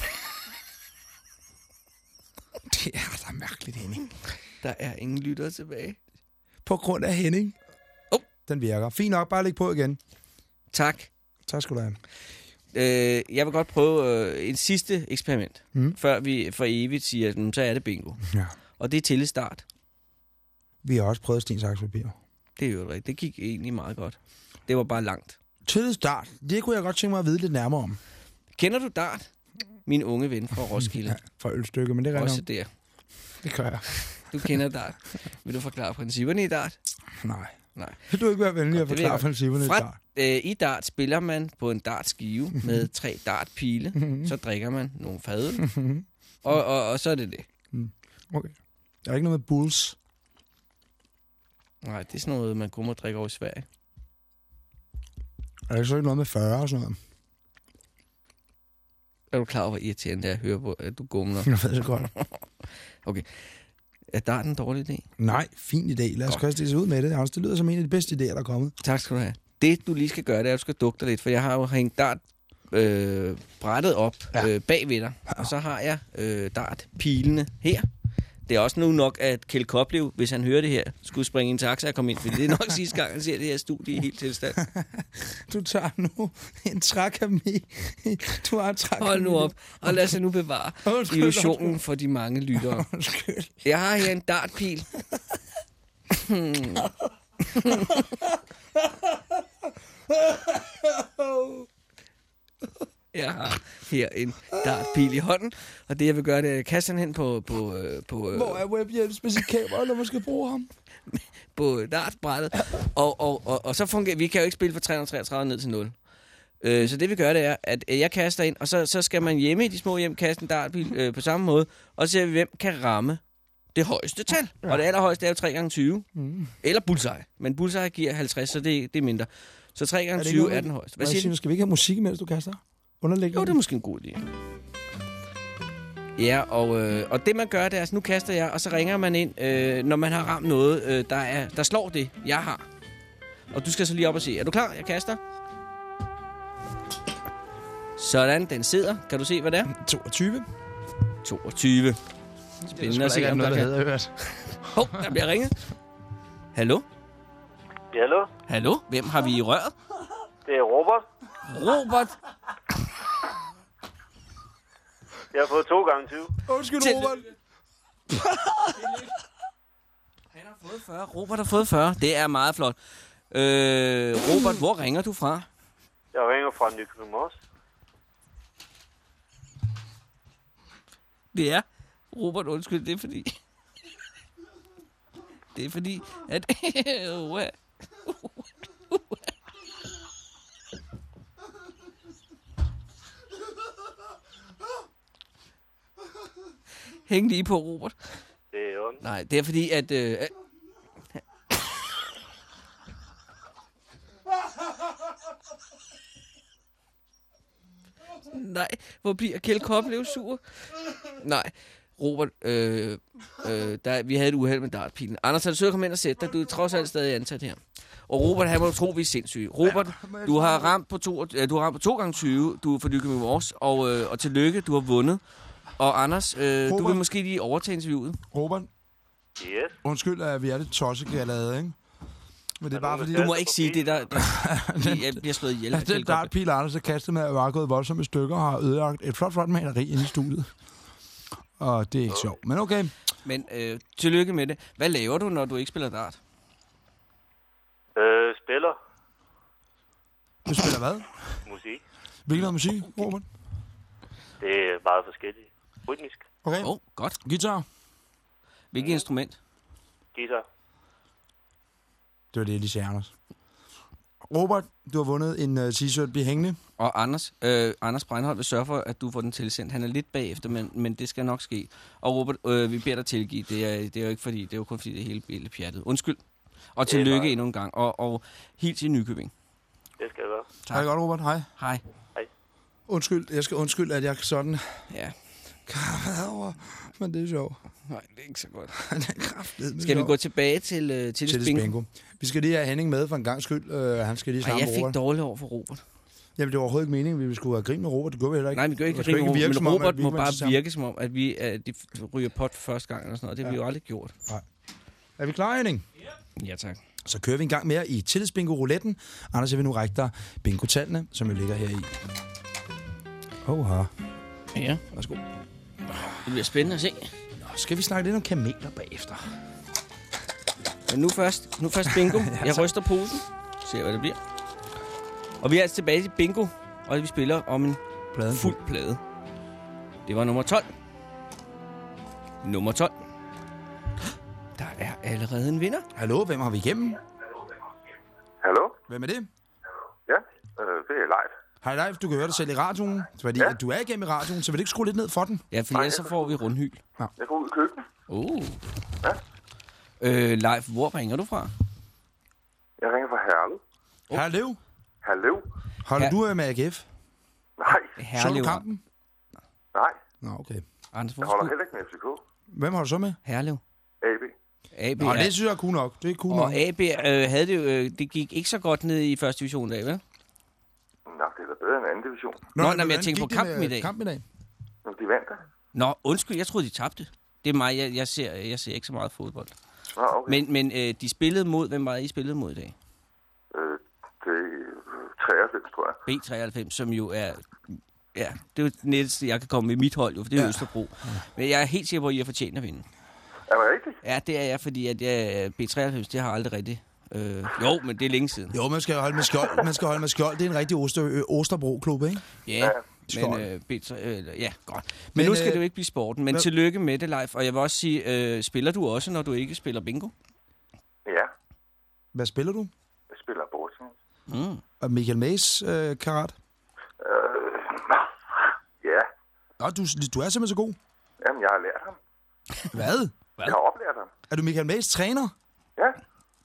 det er da mærkeligt, Henning. Der er ingen lytter tilbage. På grund af Henning. Oh. Den virker. Fint nok, bare læg på igen. Tak. Tak skal du have. Øh, jeg vil godt prøve øh, en sidste eksperiment, Mm. før vi for evigt siger, at "Mm, så er det bingo. Ja. Og det er til start. Vi har også prøvet sten, saks, papir. Det er jo rigtigt. Det gik egentlig meget godt. Det var bare langt. Til start. Det kunne jeg godt tænke mig at vide lidt nærmere om. Kender du Dart? Min unge ven fra Roskilde. Ja, for ølstykke, men det er Også rigtigt. der. Det gør jeg. Du kender Dart. Vil du forklare principperne i Dart? Nej. Nej. Vil du ikke være venlig at forklare principperne i Fra, start? øh, I Dart spiller man på en dartskive med tre dartpile. Mhm. Så drikker man nogle fadøl. Og, og, og så er det det. Okay. Der er ikke noget med bulls. Nej, det er sådan noget, man kun må drikke over i Sverige. Er der så ikke noget med 40 og sådan noget? Er du klar over, hvor irriterende det er at høre på, at du gumler? Jeg ved det godt. Er Dart en dårlig idé? Nej, fin idé. Lad os kaste det ud med det. Hans, det lyder som en af de bedste idéer, der er kommet. Tak skal du have. Det, du lige skal gøre, det er, at du skal dugte lidt, for jeg har jo hængt dart øh, brættet op Ja. ja. øh, bag ved dig, og så har jeg øh, dart pilene her. Det er også nu nok, at Kjeld Koplev, hvis han hører det her, skulle springe i en taxa og komme ind, for det er nok sidste gang, han ser det her studie i helt tilstand. Du tager nu en trækami. Du har en trækami. Hold nu op, og lad os nu bevare Undskyld, illusionen for de mange lyttere. Undskyld. Jeg har her en dartpil. Jeg har her en dartpil i hånden, og det jeg vil gøre, det er at kaste den hen på, på, øh, på, øh, Hvor er Webhjælps med sit kamera, når man skal bruge ham? på dartbrættet. Og, og, og, og så fungerer vi kan jo ikke spille fra 333 ned til 0. Øh, så det vi gør, det er, at jeg kaster ind, og så, så skal man hjemme i de små hjem kaste en dartpil øh, på samme måde, og så ser vi, hvem kan ramme det højeste tal. Ja. Og det allerhøjeste er jo 3 gange 20 Mm. Eller bullseye. Men bullseye giver 50, så det, det er mindre. Så 3 gange Er det 20 ikke er den højeste. Hvad siger du? Skal vi ikke have musik, mens du kaster? Underlæggende? Jo, det er måske en god idé. Ja, og, øh, og det man gør, det er, altså nu kaster jeg, og så ringer man ind, øh, når man har ramt noget, øh, der, er, der slår det, jeg har. Og du skal så lige op og se. Er du klar? Jeg kaster. Sådan, den sidder. Kan du se, hvad det er? 22. 22. Spændende at se, om der kan... hørt. Hov, der bliver ringet. Hallo? Ja, hallo? Hallo? Hvem har vi i røret? Det er Robert. Robert. Jeg har fået to gange 20. Undskyld, Til- Robert. Han har fået 40. Robert har fået 40. Det er meget flot. Øh, Robert, hvor ringer du fra? Jeg ringer fra Nykøbing Mors. Det er Robert, undskyld, det er fordi... Det er fordi, at... Hæng lige på, Robert. Det er jo Nej, det er fordi, at... Øh, Nej, hvor bliver Kjeld Koplev sur? Nej, Robert, øh, øh, der, vi havde et uheld med dartpilen. Anders, har du søgt at komme ind og sætte dig? Du er trods alt stadig ansat her. Og Robert, han må tro, vi er sindssyge. Robert, du har ramt på to, øh, du har ramt på to gange 20. Du er for Nykøbing Mors, og, øh, og tillykke, du har vundet. Og Anders, øh, du vil måske lige overtage interviewet. Robert, Yes. undskyld, at vi er lidt tossegalade, ikke? men det er bare fordi... Du må ikke sige det, der, der jeg bliver slået ihjel. den helikopter. dartpil, Anders har kastet med, er bare gået voldsomt i stykker og har ødelagt et flot, flot maleri inde i studiet. Og det er ikke sjovt, men okay. Men øh, tillykke med det. Hvad laver du, når du ikke spiller dart? Øh, spiller Du spiller hvad? musik. Hvilken noget musik, Robert? Det er meget forskelligt. Rytmisk. Okay. Åh, oh, godt. Guitar. Hvilket instrument? Guitar. Det var det, jeg lige sagde, Anders. Robert, du har vundet en uh, t-shirt. Bliv hængende. Og Anders, øh, Anders Breinholt vil sørge for, at du får den tilsendt. Han er lidt bagefter, men, men det skal nok ske. Og Robert, øh, vi beder dig tilgive. Det er, det er jo ikke fordi, det er jo kun fordi, det er hele hele pjattet. Undskyld. Og Det tillykke meget. endnu en gang. Og, og helt til Nykøbing. Det skal være. Tak. Hej godt, Robert. Hej. Hej. Undskyld, jeg skal undskylde, at jeg sådan Ja, over, men det er sjovt. nej, det er ikke så godt. det er kraftigt. Skal vi gå tilbage til, øh, til, til bingo? Vi skal lige have Henning med for en gang skyld. Uh, han skal lige snakke jeg med fik Robert. dårligt over for Robert. Jamen, det var overhovedet ikke meningen, at vi skulle have grin med Robert. Det går vi heller ikke. Nej, vi gør ikke ikke virke Robert, men Robert må bare sammen. virke som om, at vi at de ryger pot første gang eller sådan noget. Det har vi jo aldrig gjort. Er vi klar, Henning? Ja, tak. Så kører vi en gang mere i tillidsbingo-rouletten. Anders, jeg vil nu række dig bingo-tallene, som jo ligger her i. Oha. Ja, Værsgo. det bliver spændende at se. Nå, skal vi snakke lidt om kameler bagefter? Men nu først, nu først bingo. Jeg ryster posen. Se hvad det bliver. Og vi er altså tilbage til bingo. Og vi spiller om en Pladen fuld plade. Det var nummer 12. Nummer 12. Der er allerede en vinder. Hallo, hvem har vi igennem? Hallo? Hvem er det? Ja, øh, det er live. Hej Leif, du kan høre dig selv i radioen. Fordi Ja. at du er igennem i radioen, så vil du ikke skrue lidt ned for den? Ja, for ellers så får vi rundhyl. Jeg går ud i køkkenet. Uh. Øh, Leif, hvor ringer du fra? Jeg ringer fra Herlev. Oh. Hallo? Hallo? Holder Ja. du øh, med AGF? Nej, Så du Herlev. kampen? nej. Nå, okay. Anders, Jeg hvor holder skulle... heller ikke med FCK. Hvem har du så med? Herlev. AB. AB, Nå, er- det synes jeg er cool nok. Det er cool nok. Og AB øh, havde det jo, øh, det gik ikke så godt ned i første division dag, vel? Nå, det er da bedre end anden division. Nå, nej, men jeg tænker på kampen i dag. Kampen i dag. Nå, de vandt da. Nå, undskyld, jeg troede, de tabte. Det er mig, jeg, jeg, ser, jeg ser ikke så meget fodbold. Nå, okay. Men, men øh, de spillede mod, hvem var I spillede mod i dag? Øh, det er øh, 93, tror jeg. B93, som jo er... Ja, det er jo det næste, jeg kan komme med mit hold, jo, for det er ja. Østerbro. Men jeg er helt sikker på, at I har fortjent at vinde. Er det rigtigt? Ja, det er jeg, fordi at jeg, B93, det har aldrig rigtig... Øh, jo, men det er længe siden. Jo, man skal holde med skjold. Man skal holde med skjold. Det er en rigtig Oster, Osterbro-klub, ikke? Ja, men øh, B3, øh, ja, godt. Men, Men, men nu skal øh, det jo ikke blive sporten. Men hvad- tillykke med det, live. Og jeg vil også sige, øh, spiller du også, når du ikke spiller bingo? Ja, Hvad spiller du? jeg spiller bordtennis. Mm. Og Michael Mays øh, karat? Øh, ja, Nå, du, du er simpelthen så god. jamen jeg har lært ham. Hvad? Jeg har oplært ham. Er du Michael Mays træner? Ja.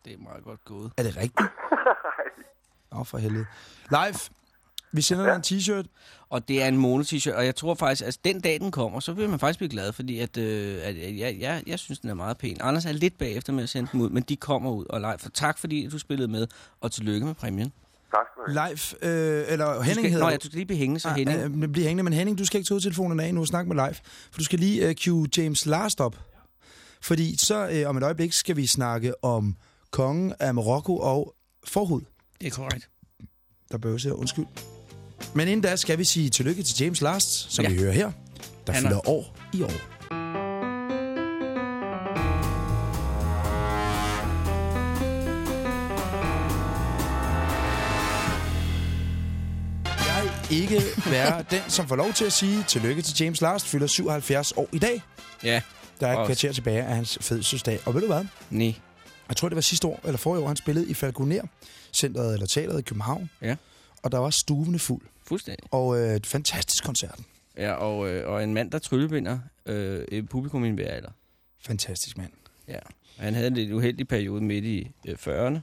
Det er meget godt gået. Er det rigtigt? Åh, oh, for helvede. Live. Vi sender dig en t-shirt. Og det er en mono-t-shirt, og jeg tror faktisk, at den dag, den kommer, så vil man faktisk blive glad, fordi at, øh, at jeg, jeg, jeg, jeg synes, den er meget pæn. Anders er lidt bagefter med at sende dem ud, men de kommer ud. Og live, for tak fordi du spillede med, og tillykke med præmien. Tak skal du have. Live, øh, eller Du Henning skal, hedder nå, du. ja, du skal lige blive hængende, så Henning. Ah, øh, bliv hængende, men Henning, du skal ikke tage telefonen af nu og snakke med live. For du skal lige uh, cue James Last op. Fordi så øh, om et øjeblik skal vi snakke om kongen af Marokko og forhud. Det er korrekt. Der bøves her, undskyld. Men inden da skal vi sige tillykke til James Last, som Ja. vi hører her, der Han er- fylder år i år. Jeg ikke være den, som får lov til at sige tillykke til James Last, fylder 77 år i dag. Ja, Der er et kvarter tilbage af hans fødselsdag. Og ved du hvad? nej. Jeg tror, det var sidste år, eller forrige år, han spillede i Falconer Centeret eller Teateret i København. Ja. Og der var stuvende fuld. Fuldstændig. Og øh, et fantastisk koncert. Ja, og, øh, og en mand, der tryllebinder øh, et publikum i en alder. Fantastisk mand. Ja. Han havde en lidt uheldig periode midt i øh, 40'erne,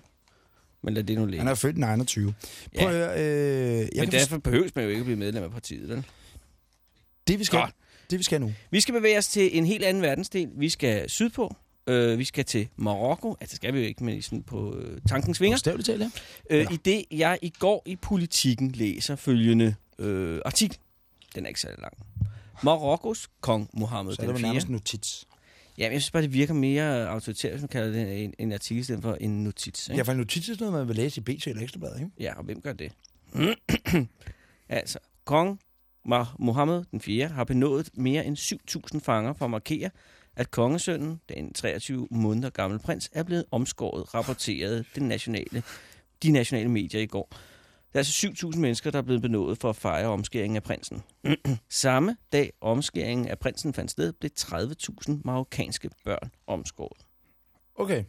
men lad det nu ligge. Han er født i 29. Prøv Ja. at øh, jeg Men derfor behøves man jo ikke at blive medlem af partiet, vel? det vi skal, Godt. det vi skal nu. Vi skal bevæge os til en helt anden verdensdel. Vi skal sydpå. Øh, vi skal til Marokko. Altså, det skal vi jo ikke, men sådan på øh, tankens vinger. Bogstaveligt talt, ja. Øh, I det, jeg i går i Politiken læser følgende øh, artikel. Den er ikke særlig lang. Marokkos kong Mohammed Så er det den vel 4. nærmest notits. Ja, men jeg synes bare, det virker mere autoritært, hvis man kalder det en, en artikel, i stedet for en notits. Ikke? Ja, for en notits er noget, man vil læse i BT eller Ekstrabladet, ikke? Ja, og hvem gør det? altså, kong Mohammed den 4. har benået mere end 7.000 fanger for at markere, at kongesønnen, den 23 måneder gamle prins, er blevet omskåret, rapporterede den nationale, de nationale medier i går. Der er altså 7.000 mennesker, der er blevet benået for at fejre omskæringen af prinsen. Samme dag omskæringen af prinsen fandt sted, blev 30.000 marokkanske børn omskåret. Okay.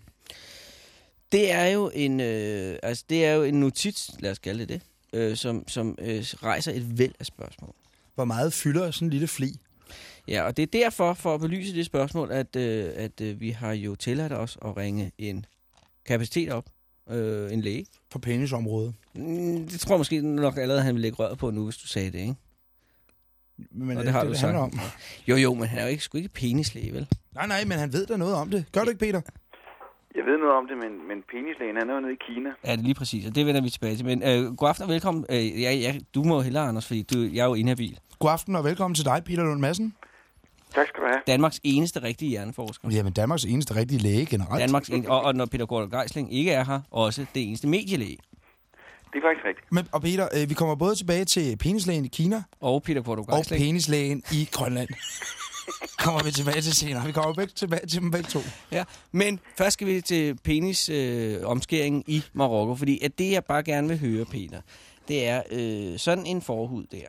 Det er jo en, øh, altså det er jo en notits, lad os kalde det det, øh, som, som øh, rejser et væld af spørgsmål. Hvor meget fylder sådan en lille fli? Ja, og det er derfor, for at belyse det spørgsmål, at, øh, at øh, vi har jo tilladt os at ringe en kapacitet op, øh, en læge. For penisområdet. Mm, Det tror jeg måske nok allerede, han ville lægge røret på nu, hvis du sagde det, ikke? Men Og det, det har det, du det handler om. sagt. Jo, jo, men han er jo ikke, sgu ikke penislæge, vel? Nej, nej, men han ved da noget om det. Gør du ikke, Peter? Jeg ved noget om det, men, men penislægen, han er jo nede i Kina. Ja, det er lige præcis, og det vender vi tilbage til. Men øh, god aften og velkommen. Øh, ja, ja, du må hellere, Anders, fordi du, jeg er jo inhabil. God aften og velkommen til dig, Peter Lund Madsen. Tak skal du have. Danmarks eneste rigtige hjerneforsker. Jamen, Danmarks eneste rigtige læge generelt. Danmarks en, og, og når Peter Gård Geisling ikke er her, også det eneste medielæge. Det er faktisk rigtigt. Men, og Peter, øh, vi kommer både tilbage til penislægen i Kina Og Peter Gård og Geisling. penislægen i Grønland. kommer vi tilbage til senere. Vi kommer begge tilbage til dem begge to. Ja, men først skal vi til penisomskæringen øh, omskæringen i Marokko, fordi at det, jeg bare gerne vil høre, Peter, det er øh, sådan en forhud der,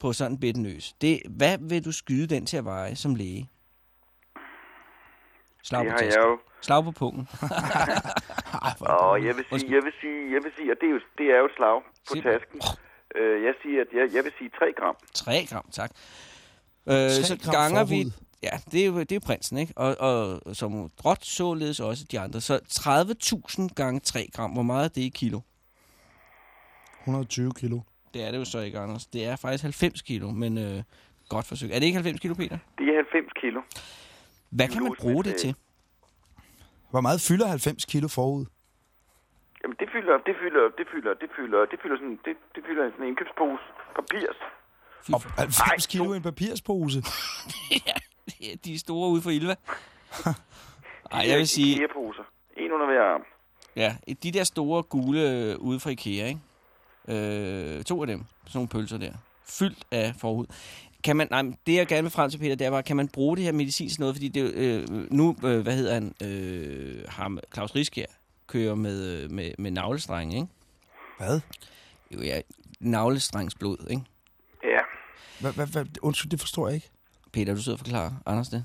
på sådan en bedtenøs. Det, hvad vil du skyde den til at veje som læge? Slag Det på har jeg tasken. jo. Slag på pungen. Og jeg vil sige, jeg vil sige, jeg vil sige, og det er jo, det er jo et slag på Sig- tasken. Øh, jeg siger, at jeg, jeg vil sige 3 gram. 3 gram, tak. Øh, så ganger vi... forhud. Ja, det er jo det er jo prinsen, ikke? Og, og som drot således også de andre. Så 30.000 gange 3 gram, hvor meget er det i kilo? 120 kilo. Det er det jo så ikke, Anders. Det er faktisk 90 kilo, men øh, godt forsøg. Er det ikke 90 kilo, Peter? Det er 90 kilo. Hvad kan man bruge det øh, til? Hvor meget fylder 90 kilo forud? Jamen, det fylder, det fylder, det fylder, det fylder, det fylder sådan, det, det fylder sådan en indkøbspose papirs. Og for- 90 Ej, kilo i en papirspose. ja, de er store ude for Ilva. Ej, jeg vil sige, IKEA-poser. En under hver arm. ja, de der store gule øh, ude fra Ikea, ikke? Øh, to af dem, sådan nogle pølser der, fyldt af forhud. Kan man, nej, det jeg gerne vil frem til, Peter, det er bare, kan man bruge det her medicin til noget? Fordi det, øh, nu, øh, hvad hedder han, øh, ham, Claus Riskjær, kører med, øh, med, med navlestreng, ikke? Hvad? Jo, ja, navlestrengsblod, ikke? Ja. Hvad, hvad, hvad? Undskyld, det forstår jeg ikke. Peter, du sidder og forklarer. Anders, det?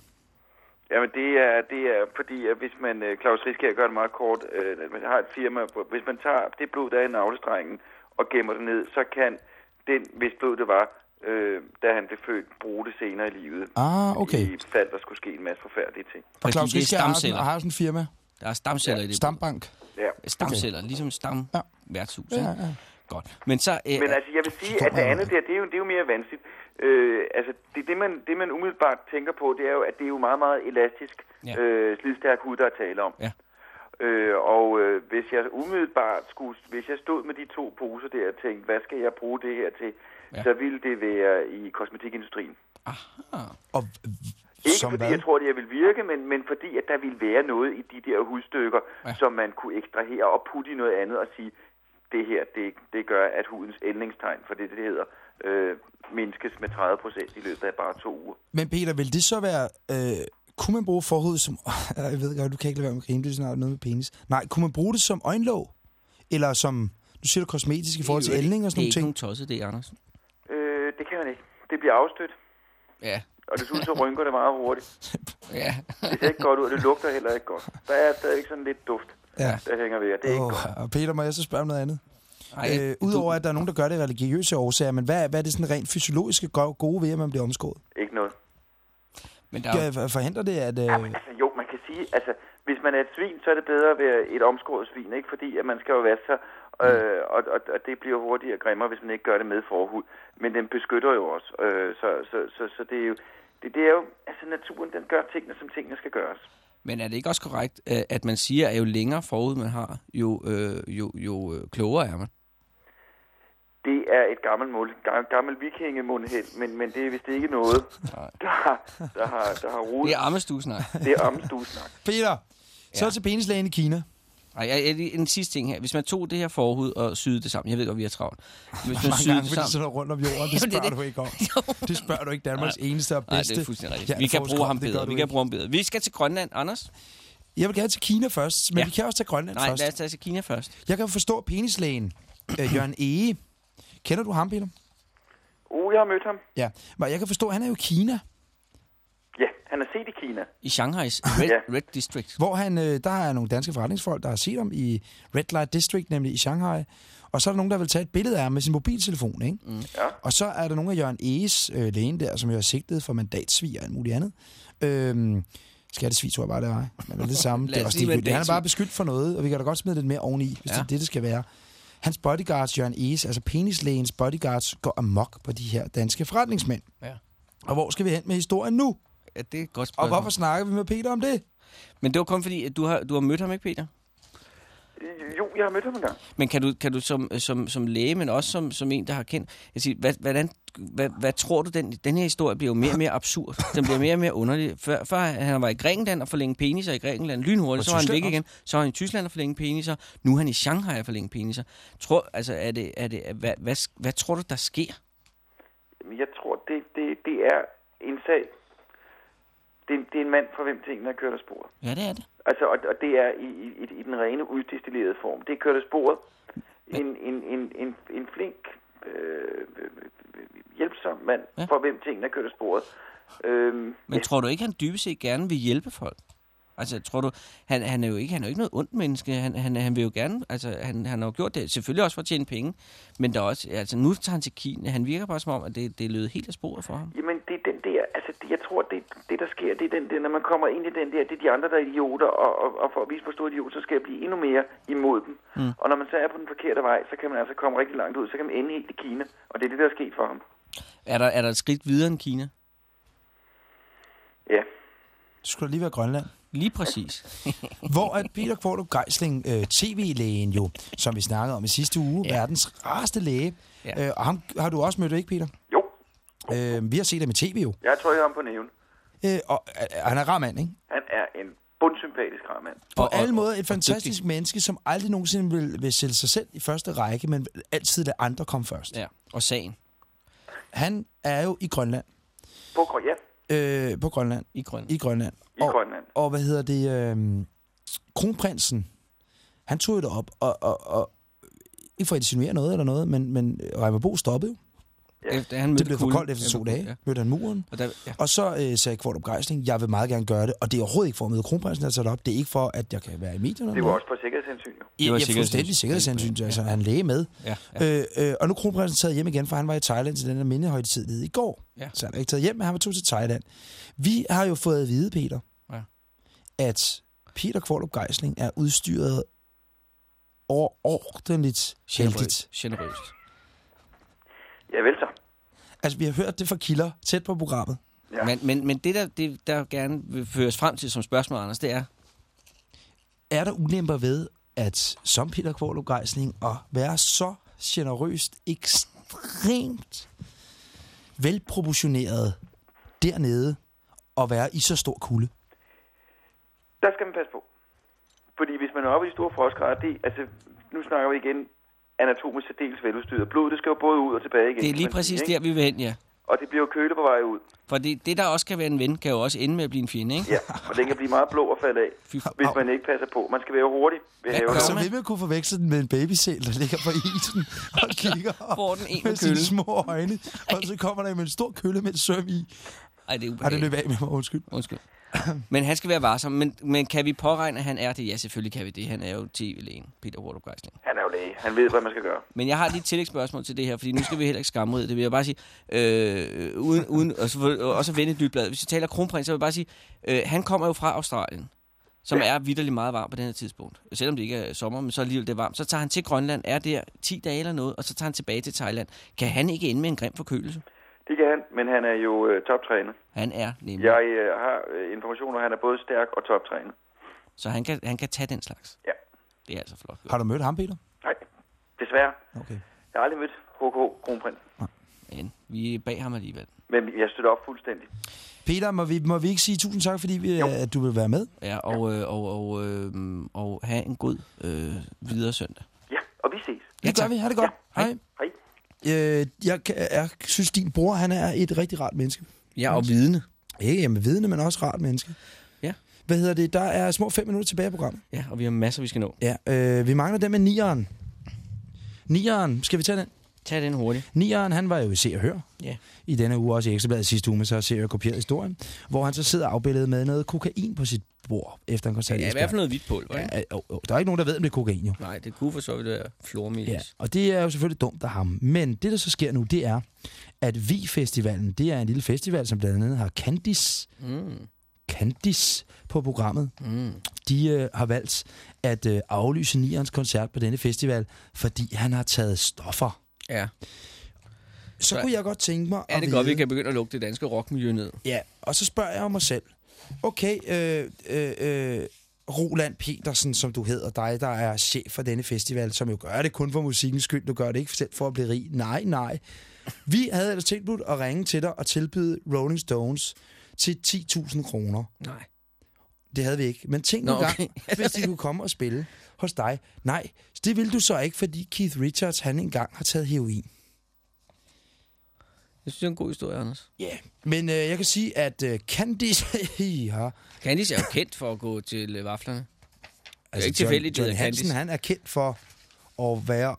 Jamen, det er, det er fordi, at hvis man, øh, Claus Riskær gør det meget kort, øh, man har et firma, hvis man tager det blod, der er i navlestrengen, og gemmer det ned, så kan den, hvis blod det var, øh, da han blev født, bruge det senere i livet. Ah, okay. I fald, der skulle ske en masse forfærdelige ting. Og Claus er Riskær har, sådan, har sådan en firma. Der er stamceller i det. Stambank. Ja. Stamceller, okay. ligesom stam Ja. værtshus. Ja, Ja. Godt. Men så... Øh, Men altså, jeg vil sige, at det andet der, det er jo, det er jo mere vanskeligt. Øh, altså, det, det, man, det man umiddelbart tænker på, det er jo, at det er jo meget, meget elastisk, Ja. øh, slidstærk hud, der er tale om. Ja. Øh, og øh, hvis jeg umiddelbart skulle, hvis jeg stod med de to poser der og tænkte, hvad skal jeg bruge det her til, Ja. så ville det være i kosmetikindustrien. aha. Og Ikke som fordi hvad? jeg tror, det vil virke, men, men fordi at der ville være noget i de der hudstykker, ja. som man kunne ekstrahere og putte i noget andet og sige, det her, det, det gør, at hudens ændringstegn, for det, det hedder, øh, mindskes med 30 procent i løbet af bare to uger. Men Peter, vil det så være... Øh, kunne man bruge forhud som... Jeg ved godt, du kan ikke lade være med at grine, det er snart noget med penis. Nej, kunne man bruge det som øjenlåg? Eller som... Nu siger du kosmetisk i forhold til Det er jo ældning og Det er sådan ikke ting. nogen tosset, det, Anders. Øh, det kan man ikke. Det bliver afstødt, Ja. og desuden så rynker det meget hurtigt. Ja. Det ser ikke godt ud, og det lugter heller ikke godt. Der er stadig sådan lidt duft, Ja. der hænger ved, og det er ikke Oh, godt. og Peter, må jeg så spørge om noget andet? Ej, Øh, Udover at der er nogen, der gør det af religiøse årsager, men hvad, hvad er det sådan rent fysiologiske go- gode ved, at man bliver omskåret? Ikke noget. men der er Kan, forhindrer det, at... Øh, Jamen, altså, jo, man kan sige, altså, hvis man er et svin, så er det bedre at være et omskåret svin, ikke? Fordi at man skal jo vaske sig, øh, og, og, og det bliver hurtigere grimmere, hvis man ikke gør det med forhud. Men den beskytter jo også, øh, så, så, så, så det er jo, det, det er jo, altså naturen, den gør tingene, som tingene skal gøres. Men er det ikke også korrekt, øh, at man siger, at jo længere forud man har, jo, øh, jo, jo øh, klogere er man? Det er et gammelt, mål, gammel, gammel vikingemundhæld, men, men det er vist ikke noget, der har, der har, der har rodet. Det er ammestuesnak. Det er ammestuesnak. Peter, så Ja. til penislægen i Kina. Ej, jeg, jeg, en sidste ting her. Hvis man tog det her forhud og syede det sammen. Jeg ved godt, vi er travlt. Hvis man syede det sammen. sådan rundt om jorden, det Jamen, det er spørger det. du ikke om. Det spørger du ikke Danmarks eneste og Nej, bedste. det er fuldstændig rigtigt. Ja, vi kan bruge ham bedre. Vi kan bruge ham bedre. Vi skal til Grønland, Anders. Jeg vil gerne til Kina først, men Ja. vi kan også til Grønland Nej, først. lad os tage til Kina først. Jeg kan forstå penislægen, øh, Jørgen Ege. Kender du ham, Peter? Uh, jeg har mødt ham. Ja, men jeg kan forstå, at han er jo i Kina, han er set i Kina. I Shanghai's Red, Ja. Red District. hvor han, øh, der er nogle danske forretningsfolk, der har set ham i Red Light District, nemlig i Shanghai. Og så er der nogen, der vil tage et billede af ham med sin mobiltelefon, ikke? Mm. Ja. Og så er der nogle af Jørgen Eges øh, lægen der, som jo er sigtet for mandatsvig og alt muligt andet. Øhm, Skattesvig, tror jeg bare, det var. Men det er det samme. Det er også ligegyldigt. Han er bare beskyldt for noget, og vi kan da godt smide lidt mere oveni, hvis ja. det er det, det skal være. Hans bodyguards, Jørgen Eges, altså penislægens bodyguards, går amok på de her danske forretningsmænd. Ja. Og hvor skal vi hen med historien nu? Ja, det er et godt Og spørgsmål. hvorfor snakker vi med Peter om det? Men det var kun fordi, at du har, du har mødt ham, ikke Peter? Jo, jeg har mødt ham en gang. Men kan du, kan du som, som, som læge, men også som, som en, der har kendt... Jeg siger, hvad, hvordan, hvad, hvad tror du, den, den her historie bliver jo mere og mere absurd? Den bliver mere og mere underlig. Før, før han var i Grækenland og forlænge peniser i Grækenland lynhurtigt, Og så var han væk også. igen. Så var han i Tyskland og forlænge peniser. Nu er han i Shanghai og forlænge peniser. Tror, altså, er det, er det, hvad, hvad, hvad tror du, der sker? Men Jeg tror, det, det, det er en sag. Det, er- det er en mand, for hvem tingene er kørt af sporet. Ja, det er det. Altså, og, og det er i, i, i den rene uddestillerede form. Det er kørt af sporet. En, en, en, en, en flink, øh, hjælpsom mand, Ja. for hvem tingene er kørt af sporet. Øhm, Men tror du ikke, han dybest set gerne vil hjælpe folk? Altså, tror du, han, han, er jo ikke, han er jo ikke noget ondt menneske. Han, han, han vil jo gerne, altså, han, han har jo gjort det selvfølgelig også for at tjene penge. Men der er også, altså, nu tager han til Kina. Han virker bare som om, at det, det lød helt af sporet for ham. Jamen, det er den der, altså det, tror, det, det der sker, det er den der, når man kommer ind i den der, det er de andre, der er idioter, og, og, og for at vise, hvor stor idiot, så skal jeg blive endnu mere imod dem. Mm. Og når man så er på den forkerte vej, så kan man altså komme rigtig langt ud, så kan man ende helt i Kina, og det er det, der er sket for ham. Er der, er der et skridt videre end Kina? Ja, Det skulle lige være Grønland. Lige præcis. Hvor at Peter Kvartrup Geisling, øh, tv-lægen jo, som vi snakkede om i sidste uge, Ja. verdens rareste læge. Ja. Ja. Øh, og ham har du også mødt, ikke Peter? Øh, vi har set ham i tv jo. jeg har trykket ham på næven. Øh, og øh, han er rar mand, ikke? Han er en bundsympatisk rar mand. På Og- og, og- alle måder et fantastisk menneske, som aldrig nogensinde vil, vil sætte sig selv i første række, men altid lade andre komme først. Ja. Og sagen Han er jo i Grønland. På, Grø- ja, Øh, på Grønland. i Grønland. I Grønland. i og, Grønland. Og hvad hedder det? Øh, kronprinsen, han tog det op, og, og, og ikke for at insinuere noget eller noget, men, men Reimer Bo stoppede jo. Efter, han mødte Det blev for koldt efter Ja, to dage. Ja. Mødte han muren. Og der, ja. Og så øh, sagde Kvartrup Geisling, jeg vil meget gerne gøre det, og det er overhovedet ikke for at møde kronprinsen, der det op. Det er ikke for, at jeg kan være i medierne. Det var også på sikkerhedshensyn, jo. Det var var fuldstændig sikkerhedshensyn. sikkerhedshensyn, altså han læge med. Ja, ja. Øh, øh, og nu er kronprinsen taget hjem igen, for han var i Thailand til den her mindehøjtidlighed i går. Ja. Så han er ikke taget hjem, men han var tog til Thailand. Vi har jo fået at vide, Peter, Ja. at Peter Kvartrup Geisling er udstyret overordentligt heldigt. Generøst. Generøst. Ja, vel så. Altså, vi har hørt det fra kilder tæt på programmet. Ja. Men, men, men det, der, det, der gerne vil føres frem til som spørgsmål, Anders, det er, Er der ulemper ved, at som Peter Kvartrup Geisling, at være så generøst, ekstremt velproportioneret dernede, og være i så stor kulde? Der skal man passe på. Fordi hvis man er oppe i de store frostgrader, det, altså, nu snakker vi igen anatomisk særdeles veludstyret. Blodet, det skal jo både ud og tilbage igen. det er lige sige, præcis der, vi vil hen, ja. Og det bliver jo kølet på vej ud. For det, det, der også kan være en ven, kan jo også ende med at blive en fjende, ikke? Ja, og den kan blive meget blå og falde af, Fy hvis man ikke passer på. Man skal være hurtig ved Ja, Og så vil man kunne forveksle den med en babysæl, der ligger på isen og kigger op Får den en med sine små øjne. Og så kommer der med en stor kølle med et søm i. Ej, det er Har det ubehageligt. løbet af med mig, undskyld. Undskyld. Men han skal være varsom. Men, men kan vi påregne, at han er det? Ja, selvfølgelig kan vi det. Han er jo tv-lægen, Peter Geisling. Han er jo læge. Han ved, hvad man skal gøre. Men jeg har lige et tillægsspørgsmål til det her, fordi nu skal vi heller ikke skamme ud. Det vil jeg bare sige, øh, uden, uden og så, også vende et nyt blad. Hvis vi taler kronprins, så vil jeg bare sige, øh, han kommer jo fra Australien, som ja. er vidderligt meget varmt på den her tidspunkt. Selvom det ikke er sommer, men så alligevel det er varmt. Så tager han til Grønland, er der 10 dage eller noget, og så tager han tilbage til Thailand. Kan han ikke ende med en grim forkølelse? Det kan han, men han er jo øh, toptræner. Han er nemlig. Jeg øh, har øh, informationer, han er både stærk og toptræner. Så han kan, han kan tage den slags. Ja. Det er altså flot. Har du mødt ham, Peter? Nej, desværre. Okay. Jeg har aldrig mødt HK Kronprins. Men vi er bag ham alligevel. Men jeg støtter op fuldstændig. Peter, må vi, må vi ikke sige tusind tak, fordi vi, Jo. at du vil være med? Ja, og, øh, og, og, øh, og have en god øh, videre søndag. Ja, og vi ses. Ja, det gør vi. Ha' det godt. Ja. Hej. Hej. Øh, jeg, jeg synes, din bror han er et rigtig rart menneske. Ja, og vidne. Ikke jamen, vidende, men også rart menneske. Ja. Hvad hedder det? Der er små fem minutter tilbage i programmet. Ja, og vi har masser, vi skal nå. Ja, øh, vi mangler den med nieren. Nieren, skal vi tage den? Tag den hurtigt. Nieren, han var jo i Se og Hør. Ja. I denne uge, også i Ekstrabladet sidste uge, men så ser jeg kopieret historien. Hvor han så sidder afbildet med noget kokain på sit bord efter en koncert. Ja, i hvert fald noget hvidt pulver, ikke? Ja, jo, jo. Der er ikke nogen, der ved, om det er kokain, jo. Nej, det kunne for så vidt være flormelis. Ja, og det er jo selvfølgelig dumt af ham. Men det, der så sker nu, det er, at Vi-festivalen, det er en lille festival, som blandt andet har Candice, Mm, Candice på programmet. mm. De øh, har valgt at øh, aflyse Nierens koncert på denne festival, fordi han har taget stoffer. Ja. Så, Så- kunne jeg godt tænke mig Er det godt, vide- vi kan begynde at lukke det danske rockmiljø ned? Ja, og så spørger jeg mig selv. Okay, øh, øh, øh, Roland Petersen, som du hedder, dig, der er chef for denne festival, som jo gør det kun for musikkens skyld, du gør det ikke selv for at blive rig. Nej, nej. Vi havde ellers tilbudt at ringe til dig og tilbyde Rolling Stones til 10.000 kroner. Nej. Det havde vi ikke. Men tænk Nå, nu gang, okay. hvis de kunne komme og spille hos dig. Nej, det vil du så ikke, fordi Keith Richards, han engang har taget heroin. Jeg synes, det er en god historie, Anders. Ja, yeah. men øh, jeg kan sige, at øh, Candice... ja, Candice er jo kendt for at gå til øh, vaflerne. Altså, ikke tilfældigt, det John, John Hansen, Candice. han er kendt for at være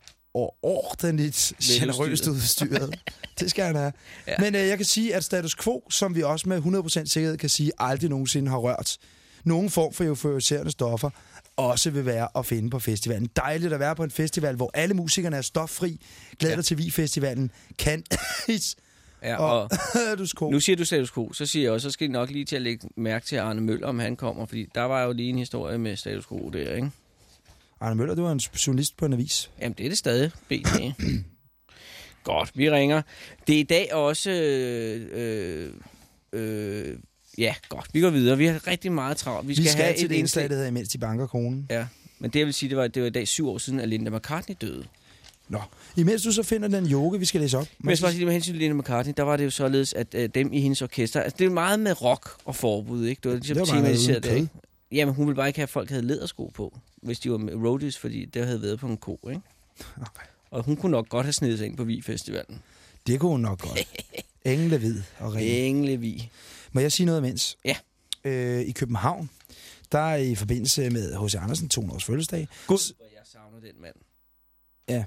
ordentligt generøst udstyret. det skal han have. Ja. Men øh, jeg kan sige, at status quo, som vi også med 100% sikkerhed kan sige, aldrig nogensinde har rørt nogen form for euforiserende stoffer, også vil være at finde på festivalen. Dejligt at være på en festival, hvor alle musikerne er stoffri. Glæder Ja. dig til Vi-festivalen. Kan Ja, og og nu siger du status quo, så siger jeg også, så skal I nok lige til at lægge mærke til Arne Møller, om han kommer, fordi der var jo lige en historie med status quo der, ikke? Arne Møller, du er en journalist på en avis. Jamen, det er det stadig, BT. Godt, vi ringer. Det er i dag også... Øh, øh, øh, ja, godt, vi går videre. Vi har rigtig meget travlt. Vi Vi skal, skal, skal have til et det indslag, der hedder Imens de banker kronen. Ja, men det jeg vil sige, det var, det var i dag syv år siden, at Linda McCartney døde. Nå, imens du så finder den yoga, vi skal læse op. Men jeg skal bare sige, det med hensyn til Linda McCartney, der var det jo således, at øh, dem i hendes orkester... Altså, det er meget med rock og forbud, ikke? Det var ligesom Det var tematiseret der, ikke? Jamen, hun ville bare ikke have, at folk havde lædersko på, hvis de var med roadies, fordi det havde været på en ko, ikke? Og hun kunne nok godt have snedet sig ind på Vi-festivalen. Det kunne hun nok godt. Engle hvid og ren. Englevi. Må jeg sige noget imens? Ja. Øh, I København, der er i forbindelse med H.C. Andersen 200 års fødselsdag, Gud, hvor jeg savner den mand. Ja.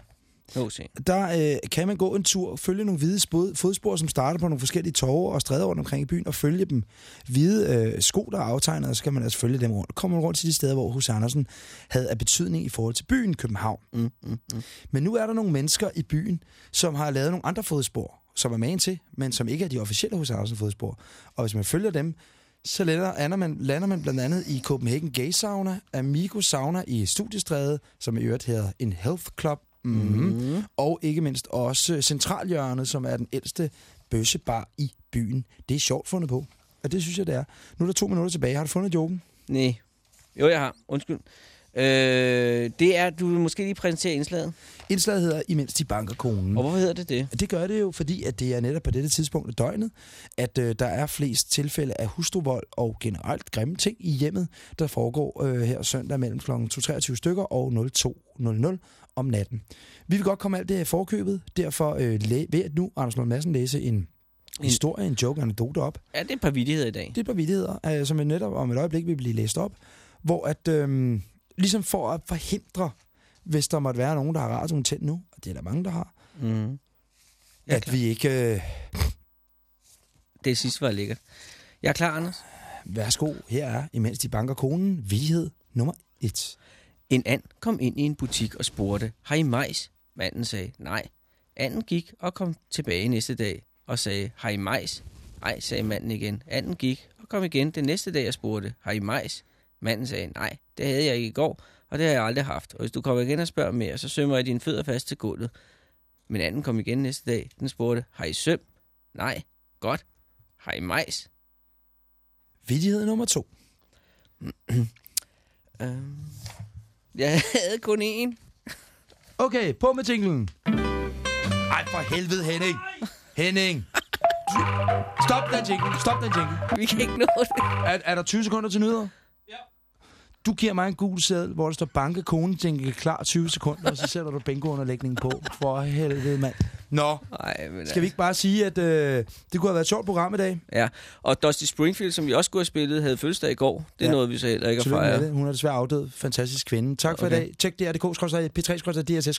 H.C. der øh, kan man gå en tur, følge nogle hvide spod, fodspor, som starter på nogle forskellige torve og stræder rundt omkring i byen, og følge dem. Hvide øh, sko, der er aftegnet, og så kan man altså følge dem rundt. Kommer man rundt til de steder, hvor H.C. Andersen havde af betydning i forhold til byen København. Mm, mm, mm. Men nu er der nogle mennesker i byen, som har lavet nogle andre fodspor, som er med til, men som ikke er de officielle hos Andersen fodspor. Og hvis man følger dem, så lander, lander, man, lander man blandt andet i Copenhagen Gay Sauna, Amigo Sauna i Studiestræde, som i øvrigt hedder en health club, mm-hmm. Mm. og ikke mindst også Centralhjørnet, som er den ældste bøssebar i byen. Det er sjovt fundet på, og det synes jeg, det er. Nu er der to minutter tilbage. Har du fundet joken? Nej. Jo, jeg har. Undskyld. Øh, det er, du vil måske lige præsentere indslaget. Indslaget hedder Imens de banker konen. Og hvorfor hedder det det? Det gør det jo, fordi at det er netop på dette tidspunkt af døgnet, at øh, der er flest tilfælde af hustruvold og generelt grimme ting i hjemmet, der foregår øh, her søndag mellem kl. 2.23 stykker og 02.00 om natten. Vi vil godt komme alt det her i forkøbet, derfor øh, ved nu Anders Lund Madsen læse en historie, en joke, en anekdote op. Ja, det er et par vidigheder i dag. Det er et par vittigheder, øh, som netop om et øjeblik vil blive læst op, hvor at, øh, ligesom for at forhindre, hvis der måtte være nogen, der har radioen tændt nu, og det er der mange, der har, Mm. Ja, at vi ikke... Øh, Det sidste var lækkert. Jeg er klar, Anders. Værsgo, her er, imens de banker konen, vidighed nummer et. En and kom ind i en butik og spurgte, har I majs? Manden sagde, nej. Anden gik og kom tilbage næste dag og sagde, har I majs? Nej, sagde manden igen. Anden gik og kom igen den næste dag og spurgte, har I majs? Manden sagde, nej, det havde jeg ikke i går, og det har jeg aldrig haft. Og hvis du kommer igen og spørger mere, så sømmer jeg dine fødder fast til gulvet. Men anden kom igen næste dag. Den spurgte, har I søm? Nej. Godt. Har I majs? Vidighed nummer to. Øhm, jeg havde kun én. Okay, på med jinglen. Ej, for helvede, Henning. Henning. Stop den jingle. Stop den jingle. Vi kan ikke nå det. Er, er der 20 sekunder til nyheder? Du giver mig en gul seddel, hvor der står banke konen jingle klar 20 sekunder, og så sætter du bingo-underlægningen på. For helvede, mand. Nå, Ej, men skal vi ikke bare sige, at øh, det kunne have været et sjovt program i dag? Ja, og Dusty Springfield, som vi også skulle have spillet, havde fødselsdag i går. Det er Ja. noget, vi så heller ikke at fejre. Hun er desværre afdød. Fantastisk kvinde. Tak for Okay. i dag. Tjek DRDK, P3, DSS,